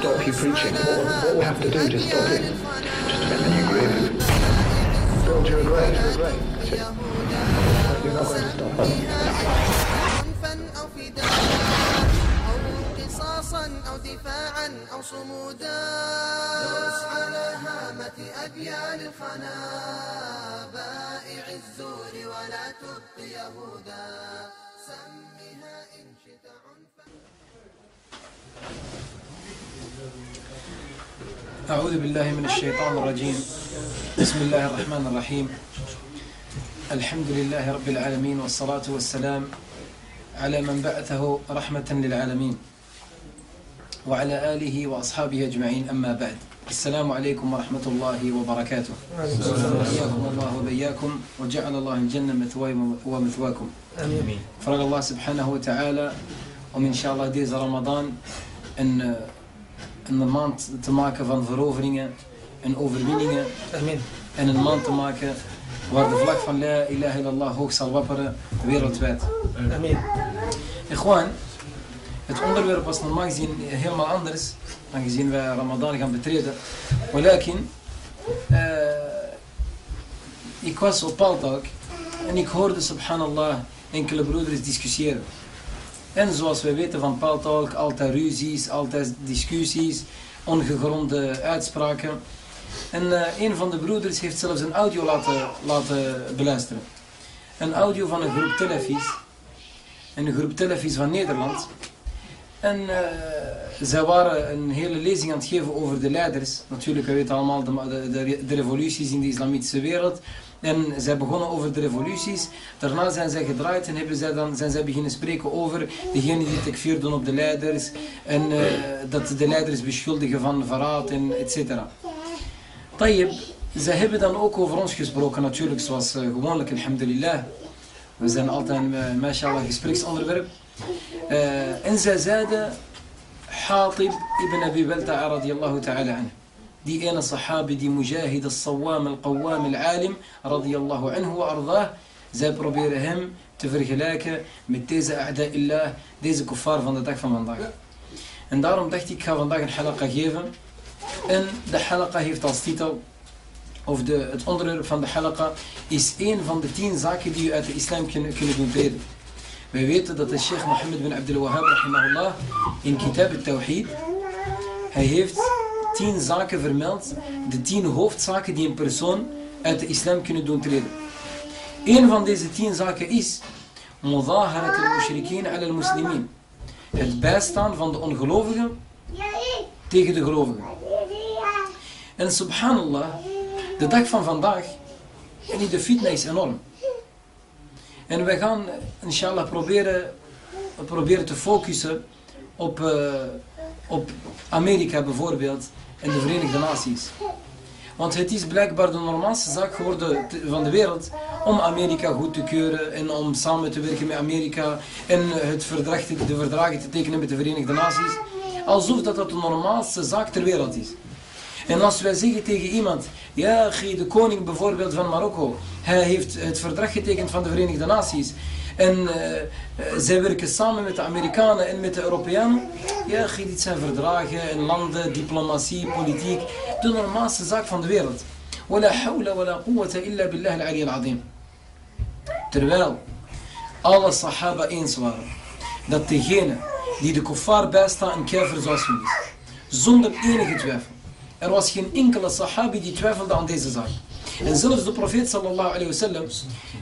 stop you preaching? What, what will have to do to stop it? Just spend your grave. Build your grave. It. You're not going to stop أو دفاعا أو صمودا على هامة بائع الزور ولا يهودا سمها إن شئت عنفا أعوذ بالله من الشيطان الرجيم. بسم الله الرحمن الرحيم. الحمد لله رب العالمين والصلاة والسلام على من بعثه رحمة للعالمين وعلى آله وأصحابه أجمعين. أما بعد السلام عليكم ورحمة الله وبركاته. حياكم الله وبياكم وجعل الله الجنة مثواي ومثواكم. Vraag Allah subhanahu wa ta'ala om inshallah deze Ramadan een, eh, een maand te maken van veroveringen en overwinningen. En een maand te maken waar de vlag van La ilaha illallah hoog zal wapperen wereldwijd. Gewoon, het onderwerp was normaal gezien helemaal anders, aangezien wij Ramadan gaan betreden. Walakin, eh, ik was op Paltalk en ik hoorde subhanallah enkele broeders discussiëren. En zoals we weten van Paltalk, altijd ruzies, altijd discussies, ongegronde uitspraken. En eh, een van de broeders heeft zelfs een audio laten, laten beluisteren. Een audio van een groep televies. Een groep televies van Nederland. En eh, zij waren een hele lezing aan het geven over de leiders. Natuurlijk, we weten allemaal de, de, de revoluties in de islamitische wereld. En zij begonnen over de revoluties. Daarna zijn zij gedraaid en hebben zij dan, zijn zij beginnen spreken over degenen die tekfir doen op de leiders. En eh, dat de leiders beschuldigen van verraad en et cetera. Tayyip, zij hebben dan ook over ons gesproken natuurlijk zoals uh, gewoonlijk, alhamdulillah. We zijn altijd uh, mashallah, gespreksonderwerp. En zij zeiden, Hatib ibn Abi Balta'a radiyallahu ta'ala anhu. Die ene sahabi, die mujahid, al-sawam, al-qawwam, al-alim, radiyallahu anhu wa ardah. Zij proberen hem te vergelijken met deze a'da illah, deze kuffar van de dag van vandaag. En daarom dacht ik, ik ga vandaag een halaqa geven. En de halaqa heeft als titel, of de, het onderwerp van de halaqa, is een van de tien zaken die u uit de islam kunnen, kunnen treden. Wij weten dat de sheikh Mohammed bin Abdul Wahhab, rahimahullah, in Kitab al-Tawhid, hij heeft tien zaken vermeld, de tien hoofdzaken die een persoon uit de islam kunnen doen treden. Een van deze tien zaken is, mudaharat al-mushrikeen al-muslimin. Het bijstaan van de ongelovigen tegen de gelovigen. En subhanallah, de dag van vandaag, en de fitna is enorm. En wij gaan inshallah proberen, proberen te focussen op, uh, op Amerika bijvoorbeeld en de Verenigde Naties. Want het is blijkbaar de normaalste zaak geworden van de wereld om Amerika goed te keuren en om samen te werken met Amerika en het verdrag de verdragen te tekenen met de Verenigde Naties. Alsof dat, dat de normaalste zaak ter wereld is. En als wij zeggen tegen iemand, ja, de koning bijvoorbeeld van Marokko, hij heeft het verdrag getekend van de Verenigde Naties. En uh, zij werken samen met de Amerikanen en met de Europeanen. Ja, dit zijn verdragen en landen, diplomatie, politiek. De normaalste zaak van de wereld. Wala illa billah al-ali. Terwijl alle sahaba eens waren dat degene die de kuffar bijstaat een zijn is. Zonder enige twijfel. Er was geen enkele sahabi die twijfelde aan deze zaak. En zelfs de profeet sallallahu alayhi wasallam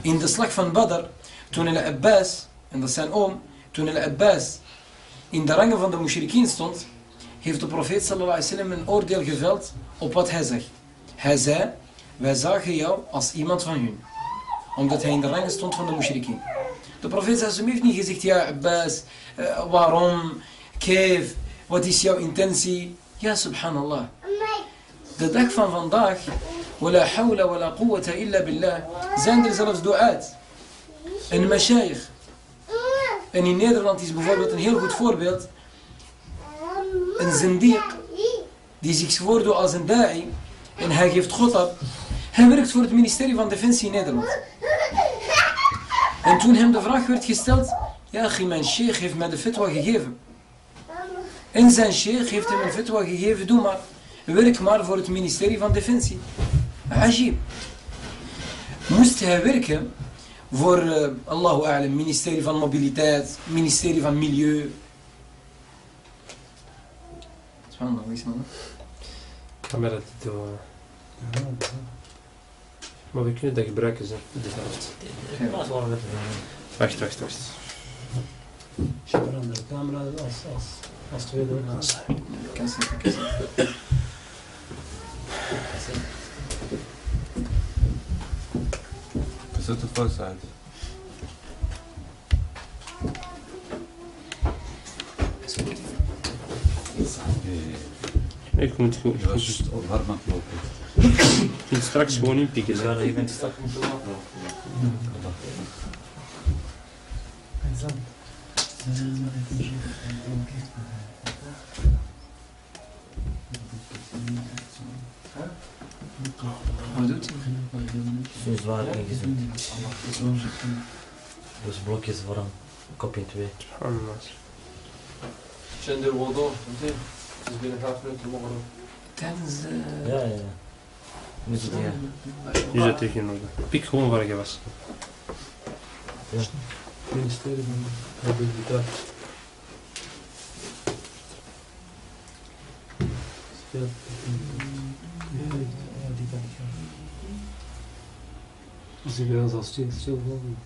in de slag van Badr, toen al-Abbas, en dat zijn oom, toen al-Abbas in de rangen van de mushrikien stond, heeft de profeet sallallahu een oordeel geveld op wat hij zegt. Hij zei, wij zagen jou als iemand van hun. Omdat hij in de rangen stond van de mushrikien. De profeet sallallahu heeft niet gezegd, ja Abbas, uh, waarom, keef, wat is jouw intentie? Ja, subhanallah. De dag van vandaag, wala hawla wala quwwata illa billah, zijn er zelfs du'aat. En mashayikh. En in Nederland is bijvoorbeeld een heel goed voorbeeld. Een zendiq, die zich voordoet als een da'i, en hij geeft God op. Hij werkt voor het ministerie van Defensie in Nederland. En toen hem de vraag werd gesteld, Ja, mijn sheikh heeft mij de fitwa gegeven. En zijn sheikh heeft hem een fitwa gegeven, doe maar. Werk maar voor het ministerie van Defensie. Ajib. Moest hij werken voor, uh, Allahu A'lam, ministerie van Mobiliteit, ministerie van Milieu. Spannend, wat is dat? Camera dit doen. Maar we kunnen dat gebruiken, zo. Dit helft. Wacht, wacht, wacht. Als je een andere camera als, als, als tweede. Kan ze, kan ze. Zet het vast uit. Ik moet gewoon. Je was warm aan het lopen. Ik moet straks gewoon inpikken. Ja, je bent straks moeten lopen. Doet hij? Zo'n zwaar ingezet. Dus blokjes voor een kop in twee. Er wel door? Het is binnen vijf minuten morgen. Tijdens de... Ja, ja. ja. Moet je die, Nu zit ik in orde. Pik gewoon waar je was. ministerie van Mobiliteit. Speelt. Als die bij ons al stil, stil volgen.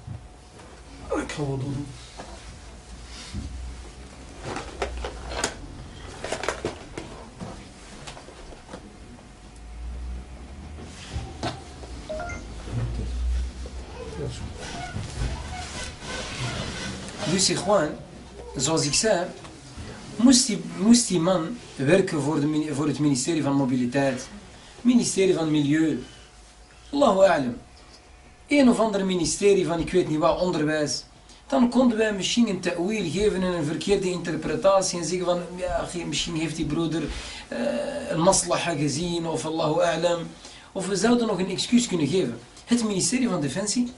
Ik ga wel doen. Dus gewoon, zoals ik zei, moest die, moest man werken voor, de, voor het ministerie van Mobiliteit, ministerie van Milieu, Allahu A'lam. Een of ander ministerie van ik weet niet wat, onderwijs. Dan konden wij misschien een ta'wil geven en een verkeerde interpretatie en zeggen van, ja, misschien heeft die broeder eh, een maslaha gezien of Allahu A'lam. Of we zouden nog een excuus kunnen geven. Het ministerie van Defensie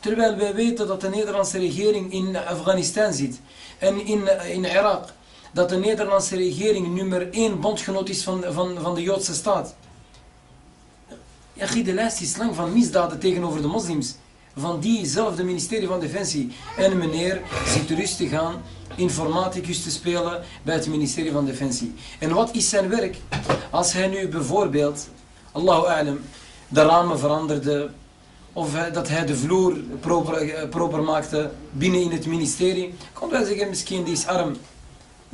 Terwijl wij weten dat de Nederlandse regering in Afghanistan zit en in, in Irak. Dat de Nederlandse regering nummer één bondgenoot is van, van, van de Joodse staat. Ja, de lijst is lang van misdaden tegenover de moslims. Van diezelfde ministerie van Defensie. En meneer zit rustig aan informaticus te spelen bij het ministerie van Defensie. En wat is zijn werk? Als hij nu bijvoorbeeld, Allahu A'lam, de ramen veranderde, of hij- dat hij de vloer proper, eh, proper maakte binnen in het ministerie, konden wij zeggen, misschien die is arm.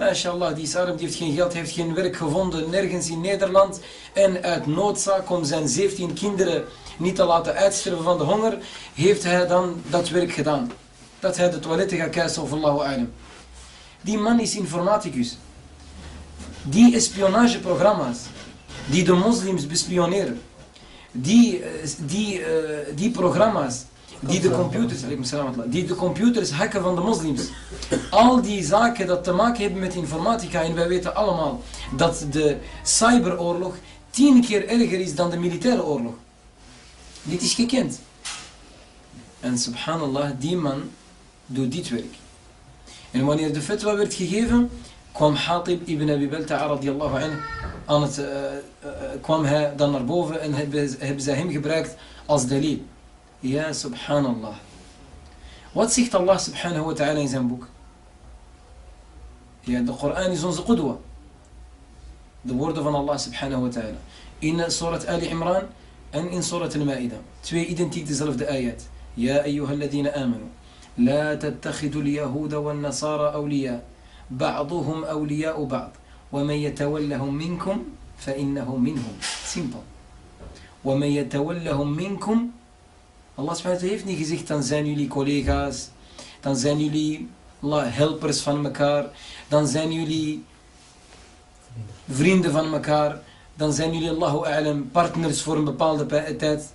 MashaAllah, die is die heeft geen geld, heeft geen werk gevonden, nergens in Nederland. En uit noodzaak om zijn 17 kinderen niet te laten uitsterven van de honger, heeft hij dan dat werk gedaan. Dat hij de toiletten gaat kuisen of Allahu A'lam. Die man is informaticus. Die espionageprogramma's, die de moslims bespioneren, die, eh, die, eh, die programma's, die de computers, die de computers hacken van de moslims. Al die zaken dat te maken hebben met informatica. En wij weten allemaal dat de cyberoorlog tien keer erger is dan de militaire oorlog. Dit is gekend. En subhanallah, die man doet dit werk. En wanneer de fatwa werd gegeven, kwam Hatib ibn Abi Balta'a anhu aan het, eh, eh, kwam hij dan naar boven en hebben, hebben zij hem gebruikt als Ja, subhanallah. Wat zegt Allah subhanahu wa ta'ala in zijn boek? Ja, de Koran is onze qudwa. De woorden van Allah subhanahu wa ta'ala. In surat Ali Imran en in surat al-Ma'ida. Twee identiek dezelfde ayat. Ja, ayyuha alladhina amanu. لا تتخذوا اليهود والنصارى أولياء بعضهم أولياء بعض ومن يتولهم منكم فإنه منهم simpel ومن يتولهم منكم Allah heeft niet gezegd dan zijn jullie collega's dan zijn jullie helpers van elkaar dan zijn jullie vrienden van elkaar dan zijn jullie Allahu a'lam partners voor een bepaalde pa- tijd.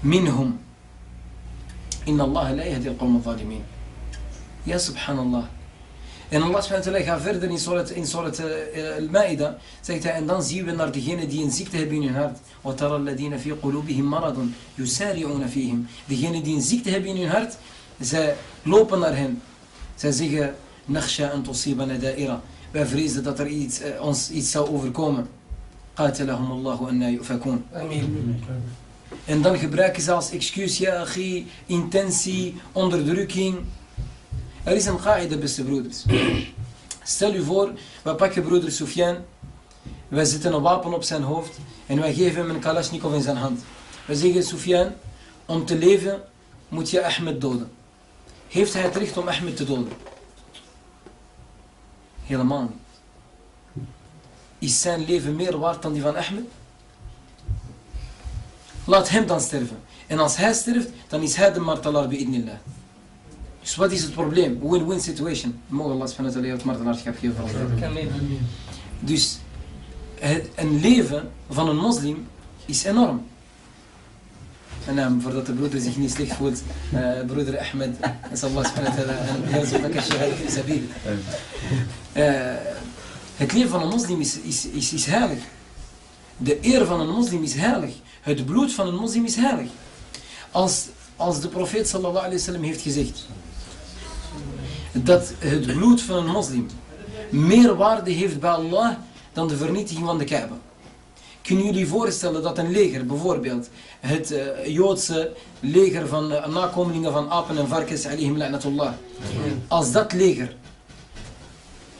Minhum. Inna Allah la yahdi al-qawm al-zalimin. Ja subhanallah en Allah subhanahu wa ta'ala gaat verder in surat, in surat uh, al-Ma'ida. Zegt hij, en dan zien we naar degenen die een ziekte hebben in hun hart. وَتَرَى الَّذِينَ فِي قُلُوبِهِمْ مَرَضٌ يُسَارِعُونَ فِيهِمْ Degenen die een ziekte hebben in hun hart, Zij lopen naar hen. Zij zeggen, nakhsha an tusibana da'ira. Wij vrezen dat er iets, eh, ons iets zou overkomen. قاتلهم الله أن يؤفكون En dan gebruiken ze als excuus, ja, achi, intentie, onderdrukking. Er is een qaida, beste broeders. Stel u voor, we pakken broeder Sufyan, wij zetten een wapen op zijn hoofd en wij geven hem een kalasjnikov in zijn hand. We zeggen, Sufyan, om te leven moet je Ahmed doden. Heeft hij het recht om Ahmed te doden? Helemaal niet. Is zijn leven meer waard dan die van Ahmed? Laat hem dan sterven. En als hij sterft, dan is hij de martelaar bij idnillah. Dus wat is het probleem? Win-win situation. Mogen Allah subhanahu wa ta'ala het martelaarschap geven voor. Dus het, een leven van een moslim is enorm. En um, voordat de broeder zich niet slecht voelt, uh, broeder Ahmed, is Allah subhanahu wa ta'ala Het leven van een moslim is, is, is, is heilig. De eer van een moslim is heilig. Het bloed van een moslim is heilig. Als, als de profeet sallallahu alayhi wa sallam heeft gezegd dat het bloed van een moslim meer waarde heeft bij Allah dan de vernietiging van de Kaaba. Kunnen jullie voorstellen dat een leger, bijvoorbeeld het uh, Joodse leger van uh, nakomelingen van apen en varkens, la'natullah, als dat leger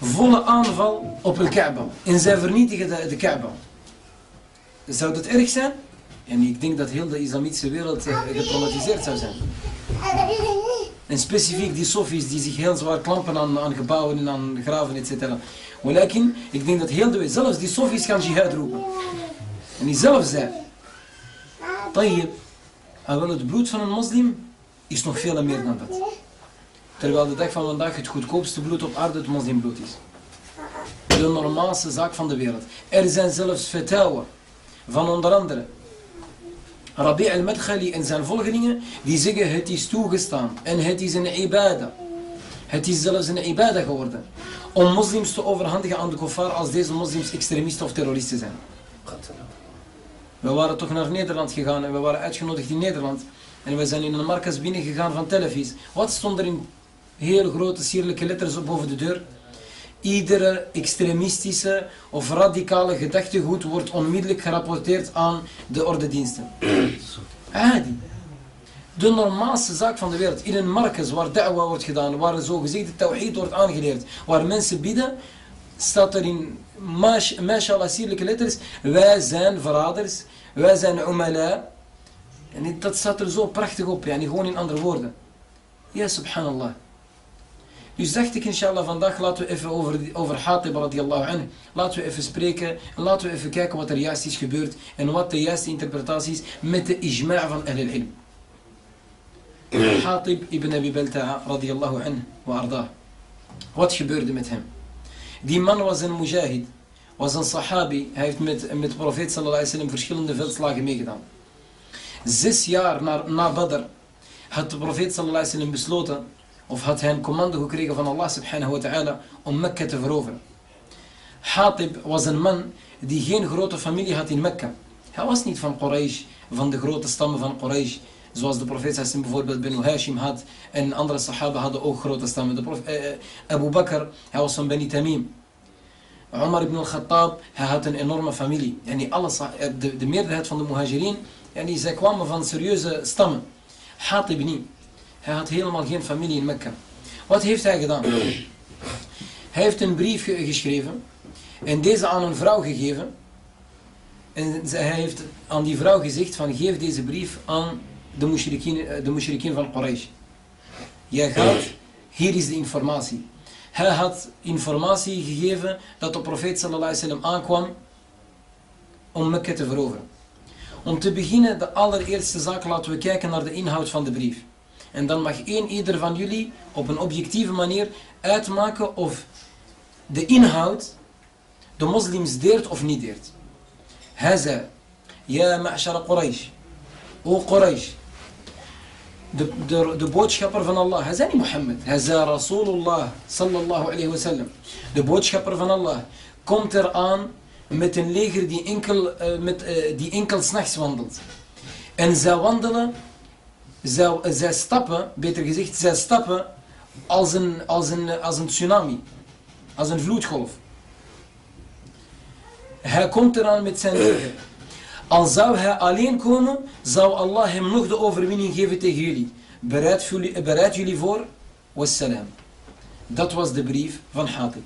volle aanval op de Kaaba en zij vernietigen de, de Kaaba, zou dat erg zijn? En ik denk dat heel de islamitische wereld uh, getraumatiseerd zou zijn. En specifiek die Sofis die zich heel zwaar klampen aan, aan gebouwen en aan graven, etc. Walakin, ik denk dat heel de wereld, zelfs die Sofis gaan jihad roepen. En die zelf zei, Tayyip, wel het bloed van een moslim is nog veel meer dan dat. Terwijl de dag van vandaag het goedkoopste bloed op aarde het moslimbloed is. De normaalste zaak van de wereld. Er zijn zelfs vertrouwen van onder andere Rabi al-Madkhali en zijn volgelingen die zeggen het is toegestaan en het is een ibada. Het is zelfs een ibada geworden om moslims te overhandigen aan de kofar als deze moslims extremisten of terroristen zijn. We waren toch naar Nederland gegaan en we waren uitgenodigd in Nederland. En we zijn in een markas binnengegaan van Tel Aviv. Wat stond er in heel grote sierlijke letters boven de deur? Iedere extremistische of radicale gedachtegoed wordt onmiddellijk gerapporteerd aan de ordediensten. Adi. De normaalste zaak van de wereld. In een markas waar da'wa wordt gedaan, waar zogezegd de tawhid wordt aangeleerd, waar mensen bidden, staat er in mashallah sierlijke letters, wij zijn verraders, wij zijn umala. En dat staat er zo prachtig op, ja, gewoon in andere woorden. Ja, subhanallah. Dus dacht ik inshallah vandaag laten we even over, over Hatib radiallahu anhu, laten we even spreken en laten we even kijken wat er juist is gebeurd en wat de juiste interpretatie is met de ijma' van Ahl al-Ilm. Hatib ibn Abi Balta'a radiallahu anhu wa arda. Wat gebeurde met hem? Die man was een mujahid, was een sahabi, hij heeft met, met de profeet sallallahu alaihi wasallam verschillende veldslagen meegedaan. Zes jaar na, na Badr had de profeet sallallahu alaihi wasallam besloten of had hij een commando gekregen van Allah subhanahu wa ta'ala om Mekka te veroveren. Hatib was een man die geen grote familie had in Mekka. Hij was niet van Quraysh, van de grote stammen van Quraysh. Zoals de profeet Sassim bijvoorbeeld Benu Hashim had. En andere sahaba hadden ook grote stammen. De profeet, eh, Abu Bakr, hij was van Beni Tamim. Omar ibn al-Khattab, hij had een enorme familie. Yani alle, de, de meerderheid van de muhajirin, yani zij kwamen van serieuze stammen. Hatib niet. Hij had helemaal geen familie in Mekka. Wat heeft hij gedaan? Hij heeft een brief geschreven en deze aan een vrouw gegeven. En hij heeft aan die vrouw gezegd van geef deze brief aan de mushrikin, de mushrikin van Quraysh. Jij gaat, hier is de informatie. Hij had informatie gegeven dat de profeet sallallahu alaihi wasallam aankwam om Mekka te veroveren. Om te beginnen, de allereerste zaak laten we kijken naar de inhoud van de brief. En dan mag één ieder van jullie op een objectieve manier uitmaken of de inhoud de moslims deert of niet deert. Zei, ja ma'ashara Quraysh, o Quraysh, de, de, de boodschapper van Allah, hij niet Mohammed, hij Rasulullah sallallahu alayhi wa sallam, de boodschapper van Allah, komt eraan met een leger die enkel, uh, met, uh, die enkel s'nachts wandelt. En zij wandelen zij stappen, beter gezegd, zij stappen als een, als een, als een tsunami. Als een vloedgolf. Hij komt eraan met zijn leger. Al zou hij alleen komen, zou Allah hem nog de overwinning geven tegen jullie. Bereid jullie, bereid jullie voor. Wassalam. Dat was de brief van Hatib.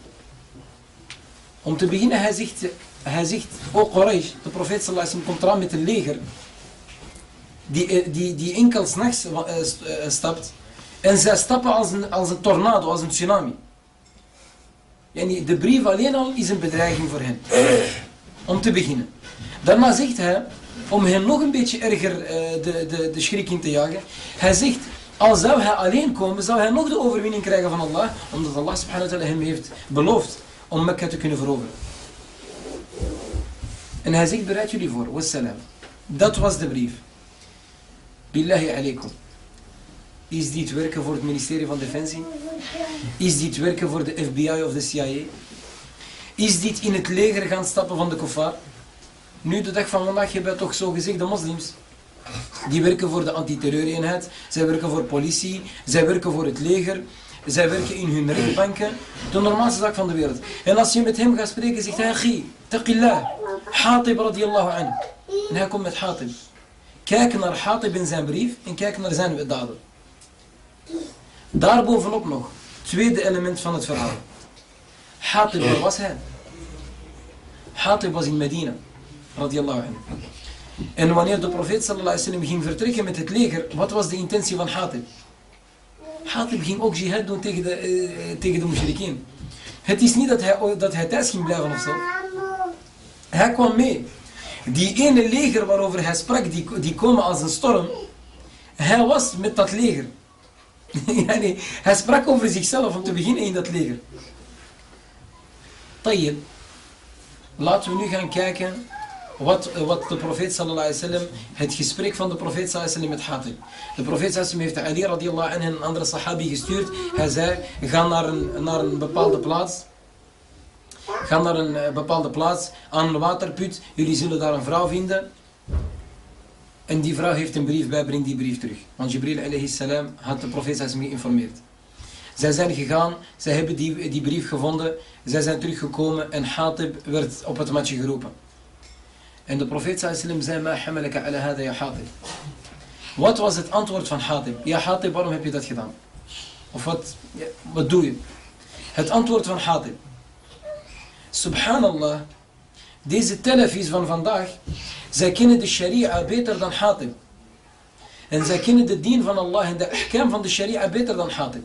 Om te beginnen, hij zegt, hij zegt O Quraysh, de profeet sallallahu alaihi wasallam komt eraan met een leger. Die, eh, die, die enkel s'nachts eh, eh, stapt. En zij stappen als een, als een tornado, als een tsunami. De brief alleen al is een bedreiging voor hen. Om te beginnen. Daarna zegt hij, om hen nog een beetje erger de, de, de schrik in te jagen. Hij zegt, al zou hij alleen komen, zou hij nog de overwinning krijgen van Allah. Omdat Allah subhanahu hem heeft beloofd om Mekka te kunnen veroveren. En hij zegt, bereid jullie voor. Wassalam. Dat was de brief. Billahi alaikum. Is dit werken voor het ministerie van Defensie? Is dit werken voor de FBI of de CIA? Is dit in het leger gaan stappen van de kofar? Nu, de dag van vandaag, hebben we toch zo gezegd de moslims. Die werken voor de antiterreureenheid, zij werken voor politie, zij werken voor het leger, zij werken in hun rechtbanken. De normaalste zaak van de wereld. En als je met hem gaat spreken, zegt hij, taqillah, Hatib radiyallahu an. En hij komt met Hatib. Kijk naar Hatib in zijn brief en kijk naar zijn daden. Daarbovenop nog, tweede element van het verhaal. Hatib, waar was hij? Hatib was in Medina, radiyallahu anhu. En wanneer de profeet sallallahu wasallam ging vertrekken met het leger, wat was de intentie van Hatib? Hatib ging ook jihad doen tegen de, eh, tegen de mushrikeen. Het is niet dat hij, dat hij thuis ging blijven of zo. Hij kwam mee. Die ene leger waarover hij sprak, die, die komen als een storm. Hij was met dat leger. Yani, hij sprak over zichzelf om te beginnen in dat leger. Tayyib. Laten we nu gaan kijken wat, wat de profeet sallallahu alaihi wasallam, het gesprek van de profeet sallallahu alaihi wasallam met Hatib. De profeet sallallahu alaihi wasallam heeft Ali radiallahu anhu en een andere sahabi gestuurd. Hij zei, ga naar een, naar een bepaalde plaats. Ga naar een eh, bepaalde plaats, aan een waterput. Jullie zullen daar een vrouw vinden. En die vrouw heeft een brief bij, breng die brief terug. Want Jibril alayhi salam had de profeet geïnformeerd. Zij zijn gegaan, zij hebben die, die brief gevonden, zij zijn teruggekomen en Hatib werd op het matje geroepen. En de profeet sallam zei, ma hamalaka ala hada ya Hatib. Wat was het antwoord van Hatib? Ja Hatib, waarom heb je dat gedaan? Of wat, wat doe je? Het antwoord van Hatib. Subhanallah, deze telefis van vandaag, zij kennen de sharia beter dan Hatib. En zij kennen de dien van Allah en de ahkam van de sharia beter dan Hatib.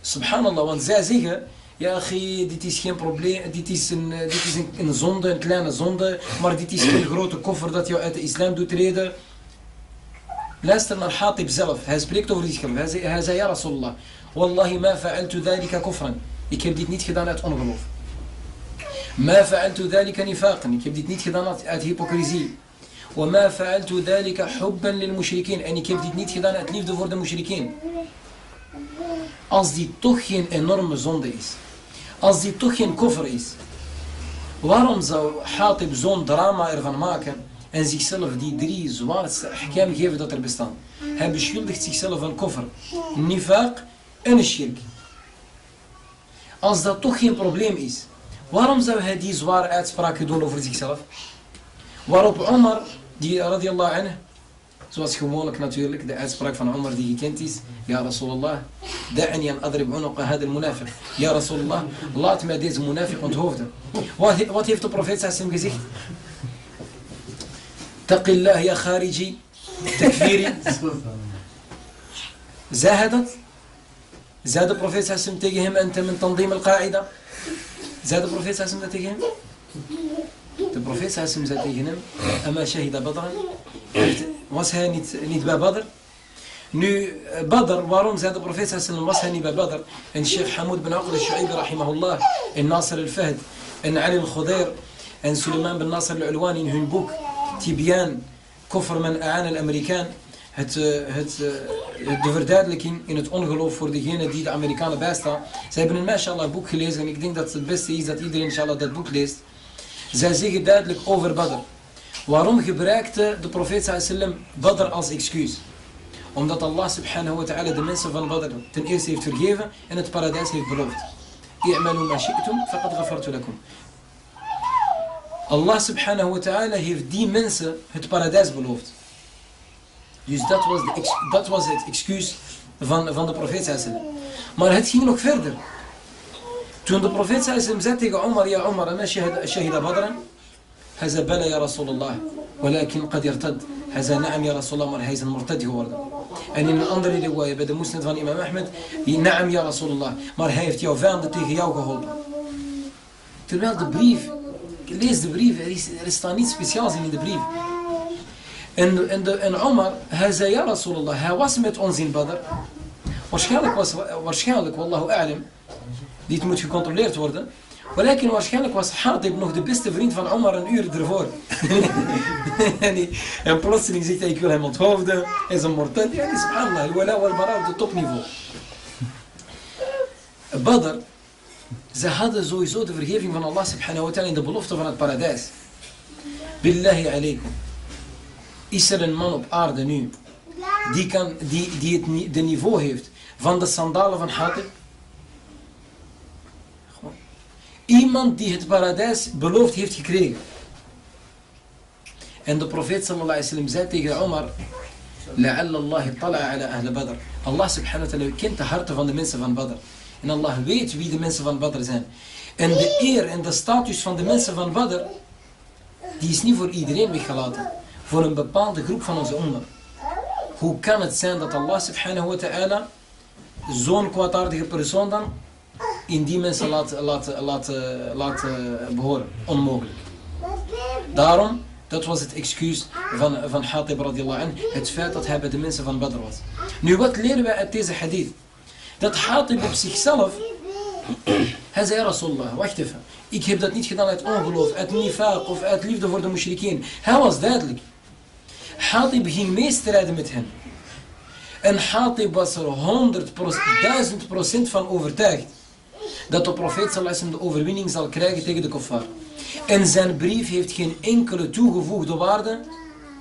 Subhanallah, want zij zeggen, ja, dit is geen probleem, dit is, een, eh, dit is een, een zonde, een kleine zonde, maar dit is geen grote koffer dat jou uit de islam doet reden. Luister naar Hatib zelf, hij spreekt over zichzelf. Hij zei, hij zei ja Rasulullah, Wallahi ma fa'altu dhalika kufran. Ik heb dit niet gedaan uit ongeloof. Ma fa'altu dhalika nifaqan. Ik heb dit niet gedaan uit, uit hypocrisie. وما فعلت ذلك حبا للمشركين en ik heb dit niet gedaan uit liefde voor de mushrikeen als die toch geen enorme zonde is, als die toch geen koffer is, waarom zou Hatib zo'n drama ervan maken en zichzelf die drie zwaarste ahkam geven dat er bestaan? Hij beschuldigt zichzelf van koffer, nifaq en shirk. Als dat toch geen probleem is, waarom zou hij die zware uitspraken doen over zichzelf? Waarop Omar, die radiallahu anhu, Zoals gewoonlijk natuurlijk, de uitspraak van Omar die gekend is. Ja Rasulallah, da'ani an adrib unuqa hadal munafiq. Ja Rasulallah, laat mij deze munafiq onthoofden. Wat, he- wat heeft de profeet sallam gezegd? Taqillah ya khariji, takfiri. Zei hij dat? Zei de profeet sallam tegen hem, ente min tandim al-qa'ida? Zei de profeet sallam dat tegen hem? De profeet sallam zei tegen hem, ama shahida badran. Heeft- was hij niet, niet bij Badr? Nu, eh, Badr, waarom zei de profeet sallam was hij niet bij Badr? En Sheikh Hamoud bin Aql al-Shu'aybi rahimahullah, en Nasser al-Fahd, en Ali al-Khudair, en Suleiman het, eh, het, eh, de verduidelijking in het ongeloof voor degene die de Amerikanen bijstaan. Zij hebben een mashallah boek gelezen en ik denk dat het beste is dat iedereen inshallah dat boek leest. Zij zeggen duidelijk over Badr. Waarom gebruikte de profeet sallam Badr als excuus? Omdat Allah subhanahu wa ta'ala de mensen van Badr ten eerste heeft vergeven en het paradijs heeft beloofd. Allah subhanahu wa ta'ala heeft die mensen het paradijs beloofd. Dus dat was, de dat was het excuus van, van de profeet. Maar het ging nog verder. Toen de profeet zei tegen Omar, ja Omar, ama shahida badran? Hij zei, bella ja Rasulallah, walakin qad irtad. Hij zei, naam ja Rasulallah, maar hij is een murtad geworden. En in een andere riwaya, bij de moslim van imam Ahmed, naam ja Rasulallah, maar hij heeft jouw vijanden tegen jou geholpen. Terwijl de brief, lees de brief, er, is, er staat niets speciaals in de brief. En, en, de, en Omar, hij zei, ja Rasulallah, hij was met ons in Badr. Waarschijnlijk was, waarschijnlijk, wallahu a'lam, dit moet gecontroleerd worden. Waarschijnlijk was Hatib nog de beste vriend van Omar een uur ervoor. en, plotseling zegt hij, ik wil hem onthoofden. Hij is een mortel. Ja, subhanallah, al-wala wal-bara op de topniveau. Badr, ze hadden sowieso de vergeving van Allah subhanahu wa ta'ala in de belofte van het paradijs. Billahi alaikum Is er een man op aarde nu die, kan, die, die het ni- de niveau heeft van de sandalen van Hatib? Gewoon. Iemand die het paradijs beloofd heeft gekregen. En de profeet sallallahu alaihi wasallam zei tegen Omar, لعل الله اطلع على أهل بدر. Allah subhanahu wa ta'ala kent de harten van de mensen van Badr. En Allah weet wie de mensen van Badr zijn. En de eer en de status van de mensen van Badr, die is niet voor iedereen weggelaten. Voor een bepaalde groep van onze umma. Hoe kan het zijn dat Allah subhanahu wa ta'ala zo'n kwaadaardige persoon dan in die mensen laat, laat, laat, laat eh, behoren? Onmogelijk. Daarom, dat was het excuus van, van Hatib radiallahu het feit dat hij bij de mensen van Badr was. Nu, wat leren wij uit deze hadith? Dat Hatib op zichzelf, hij zei, "Ja, Rasulullah, wacht even. Ik heb dat niet gedaan uit ongeloof, uit nifaq of uit liefde voor de mushrikeen. Hij was duidelijk. Hatib ging meestrijden met hen. En Hatib was er 100%, 1000% van overtuigd dat de profeet sallallahu de overwinning zal krijgen tegen de kuffar. En zijn brief heeft geen enkele toegevoegde waarde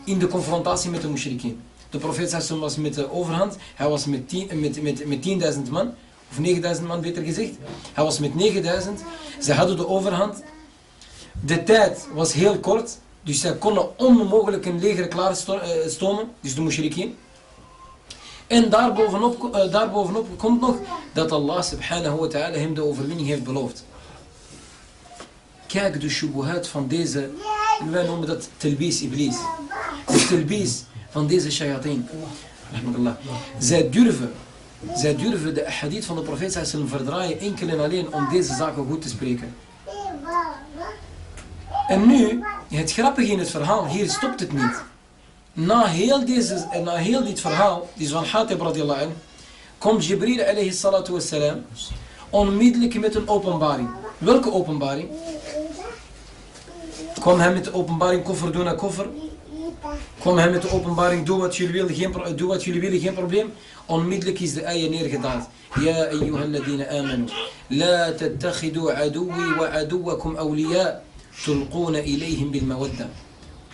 in de confrontatie met de mushrikeen. De profeet sallallahu was met de overhand, hij was met, tien- met, met, met 10.000 man, of 9.000 man beter gezegd. Hij was met 9.000, ze hadden de overhand. De tijd was heel kort, dus zij konden onmogelijk een leger klaarstomen, dus de mushrikeen. En daarbovenop, eh, daarbovenop komt nog dat Allah subhanahu wa ta'ala hem de overwinning heeft beloofd. Kijk de shubuhat van deze, wij noemen dat telbis iblis. De telbis van deze shayateen. Zij durven, zij durven de hadith van de profeet verdraaien enkel en alleen om deze zaken goed te spreken. En nu, het grappige in het verhaal, hier stopt het niet. Na heel, deze, na heel dit verhaal, die van Hatib radiallahu komt Jibril alayhi salatu wassalam onmiddellijk met een openbaring. Welke openbaring? Kwam hij met de openbaring koffer doen naar koffer? Kwam hij met de openbaring doe wat jullie willen, geen, doe wat jullie willen, geen probleem? Onmiddellijk is de ayah neergedaald. Ja, ayyuhalladina amanu. La tattakhidu aduwi wa aduwakum awliya. Tulquna ilayhim bil mawadda.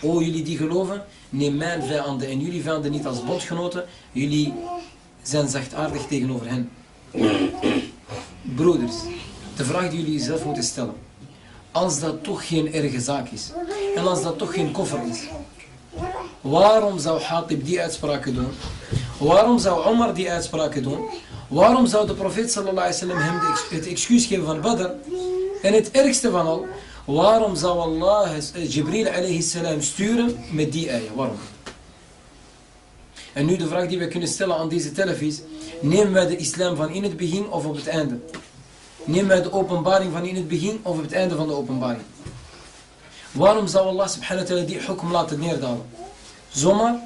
O jullie die geloven, neem mijn vijanden en jullie vijanden niet als bondgenoten. Jullie zijn zachtaardig tegenover hen. Broeders, de vraag die jullie zelf moeten stellen. Als dat toch geen erge zaak is. En als dat toch geen koffer is. Waarom zou Hatib die uitspraken doen? Waarom zou Omar die uitspraken doen? Waarom zou de profeet sallallahu alaihi wasallam hem het excuus geven van Badr? En het ergste van al, waarom zou Allah eh, Jibril alayhi salam sturen met die ayah? Waarom? En nu de vraag die we kunnen stellen aan deze televisie. Nemen wij de islam van in het begin of op het einde? Nemen wij de openbaring van in het begin of op het einde van de openbaring? Waarom zou Allah subhanahu wa ta'ala die hukum laten neerdalen? Zomaar?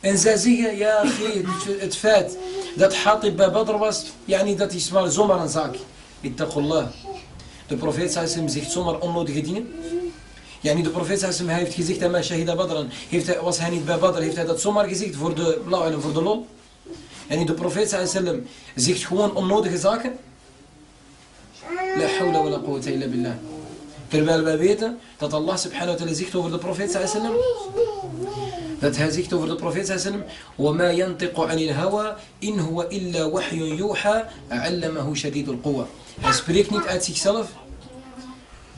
En zij zeggen, ja, het feit dat Hatib bij Badr was, ja, niet dat is maar zomaar een zaak. Ittaqullah. De profeet sallallahu zegt zomaar onnodige dingen. Ja, niet de profeet sallallahu hij heeft gezegd, "Ama shahida badran. Heeft hij, was hij niet bij Badr, heeft hij dat zomaar gezegd voor de blauw en voor de lol? En niet de profeet sallallahu zegt gewoon onnodige zaken. La hawla wa la quwwata illa billah. Terwijl wij weten dat Allah subhanahu wa ta'ala zegt over de profeet sallam. Dat hij zegt over de profeet sallam. وَمَا يَنْتِقُ عَنِ الْهَوَى إِنْ هُوَ إِلَّا وَحْيٌ يُوحَى عَلَّمَهُ شَدِيدُ الْقُوَى Hij spreekt niet uit zichzelf.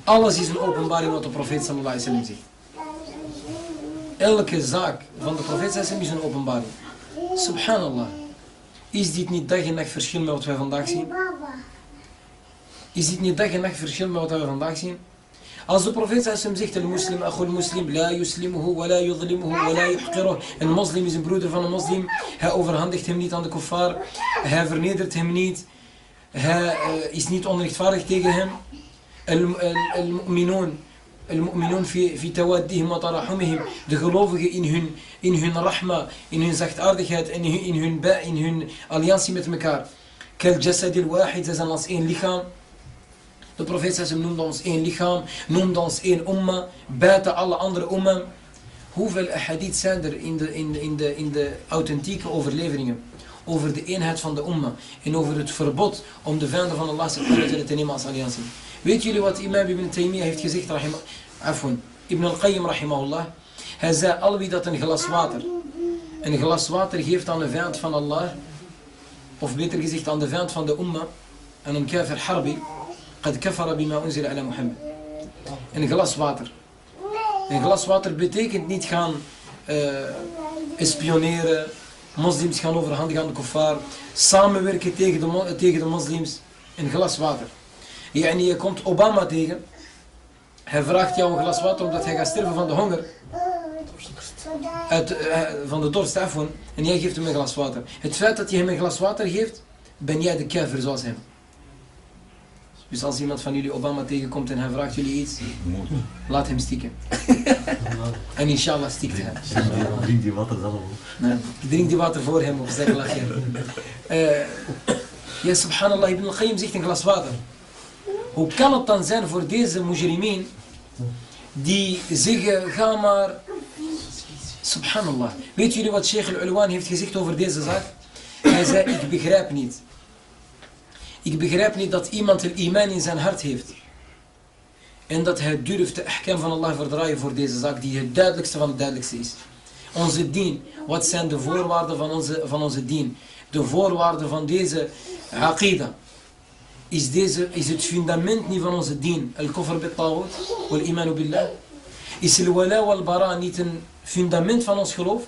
Alles is een openbaring wat de profeet sallallahu wasallam zegt. Elke zaak van de profeet sallallahu is een openbaring. Subhanallah. Is dit niet dag en nacht verschil met wat wij vandaag zien? Is dit niet dag en nacht verschil met wat wij vandaag zien? Als de profeet sallam zegt, een moslim, akhul muslim, la yuslimuhu, wa la yudlimuhu, wa la. Een moslim is een broeder van een moslim. Hij overhandigt hem niet aan de kuffar. Hij vernedert hem niet. Hij uh, is niet onrechtvaardig tegen hem. Al-mu'minun fi, fi tawaddihim wa tarahumihim. De gelovigen in hun, in hun rahma, in hun zachtaardigheid, hun, in hun, in hun alliantie met elkaar. Kal jasadil wahid, ze zijn als één lichaam. De profeet noemde ons één lichaam, noemde ons één umma, buiten alle andere umma. Hoeveel ahadith zijn er in de, in, de, in, de, in de authentieke overleveringen over de eenheid van de umma en over het verbod om de vijanden van Allah te nemen als alliantie. Weet jullie wat imam Ibn Taymiyyah heeft gezegd? Rahim, Ibn al-Qayyim rahimahullah. Hij zei, al wie dat een glas water, een glas water geeft aan de vijand van Allah, of beter gezegd aan de vijand van de umma, en een kafir harbi, qad kafara bima unzila ala Muhammad. Een glas water. Een glas water betekent niet gaan eh, uh, espioneren, moslims gaan overhandigen aan de kuffar, samenwerken tegen de, tegen de moslims. Een glas water yani je komt Obama tegen. Hij vraagt jou een glas water omdat hij gaat sterven van de honger. Uit, uh, van de dorst en jij geeft hem een glas water. Het feit dat je hem een glas water geeft ben jij de kafir zoals hem dus als iemand van jullie Obama tegenkomt en hij vraagt jullie iets, laat hem stikken. en inshallah stikt hij. Drink die water zelf nee, Drink die water voor hem of zeg lach uh, Ja, subhanallah, Ibn al-Qayyim zegt een glas water. Hoe kan het dan zijn voor deze mujrimeen die zeggen, ga maar... Subhanallah. Weet jullie wat Sheikh al-Ulwan heeft gezegd over deze zaak? Hij zei, ik begrijp niet. Ik begrijp niet dat iemand een iman in zijn hart heeft. En dat hij durft de ahkam van Allah verdraaien voor deze zaak die het duidelijkste van het duidelijkste is. Onze dien. Wat zijn de voorwaarden van onze, van onze dien? De voorwaarden van deze aqida. Is, deze, is het fundament niet van onze dien. Al-kufr bit tawut. Wal-imanu billah. Is al-wala wal-bara niet een fundament van ons geloof?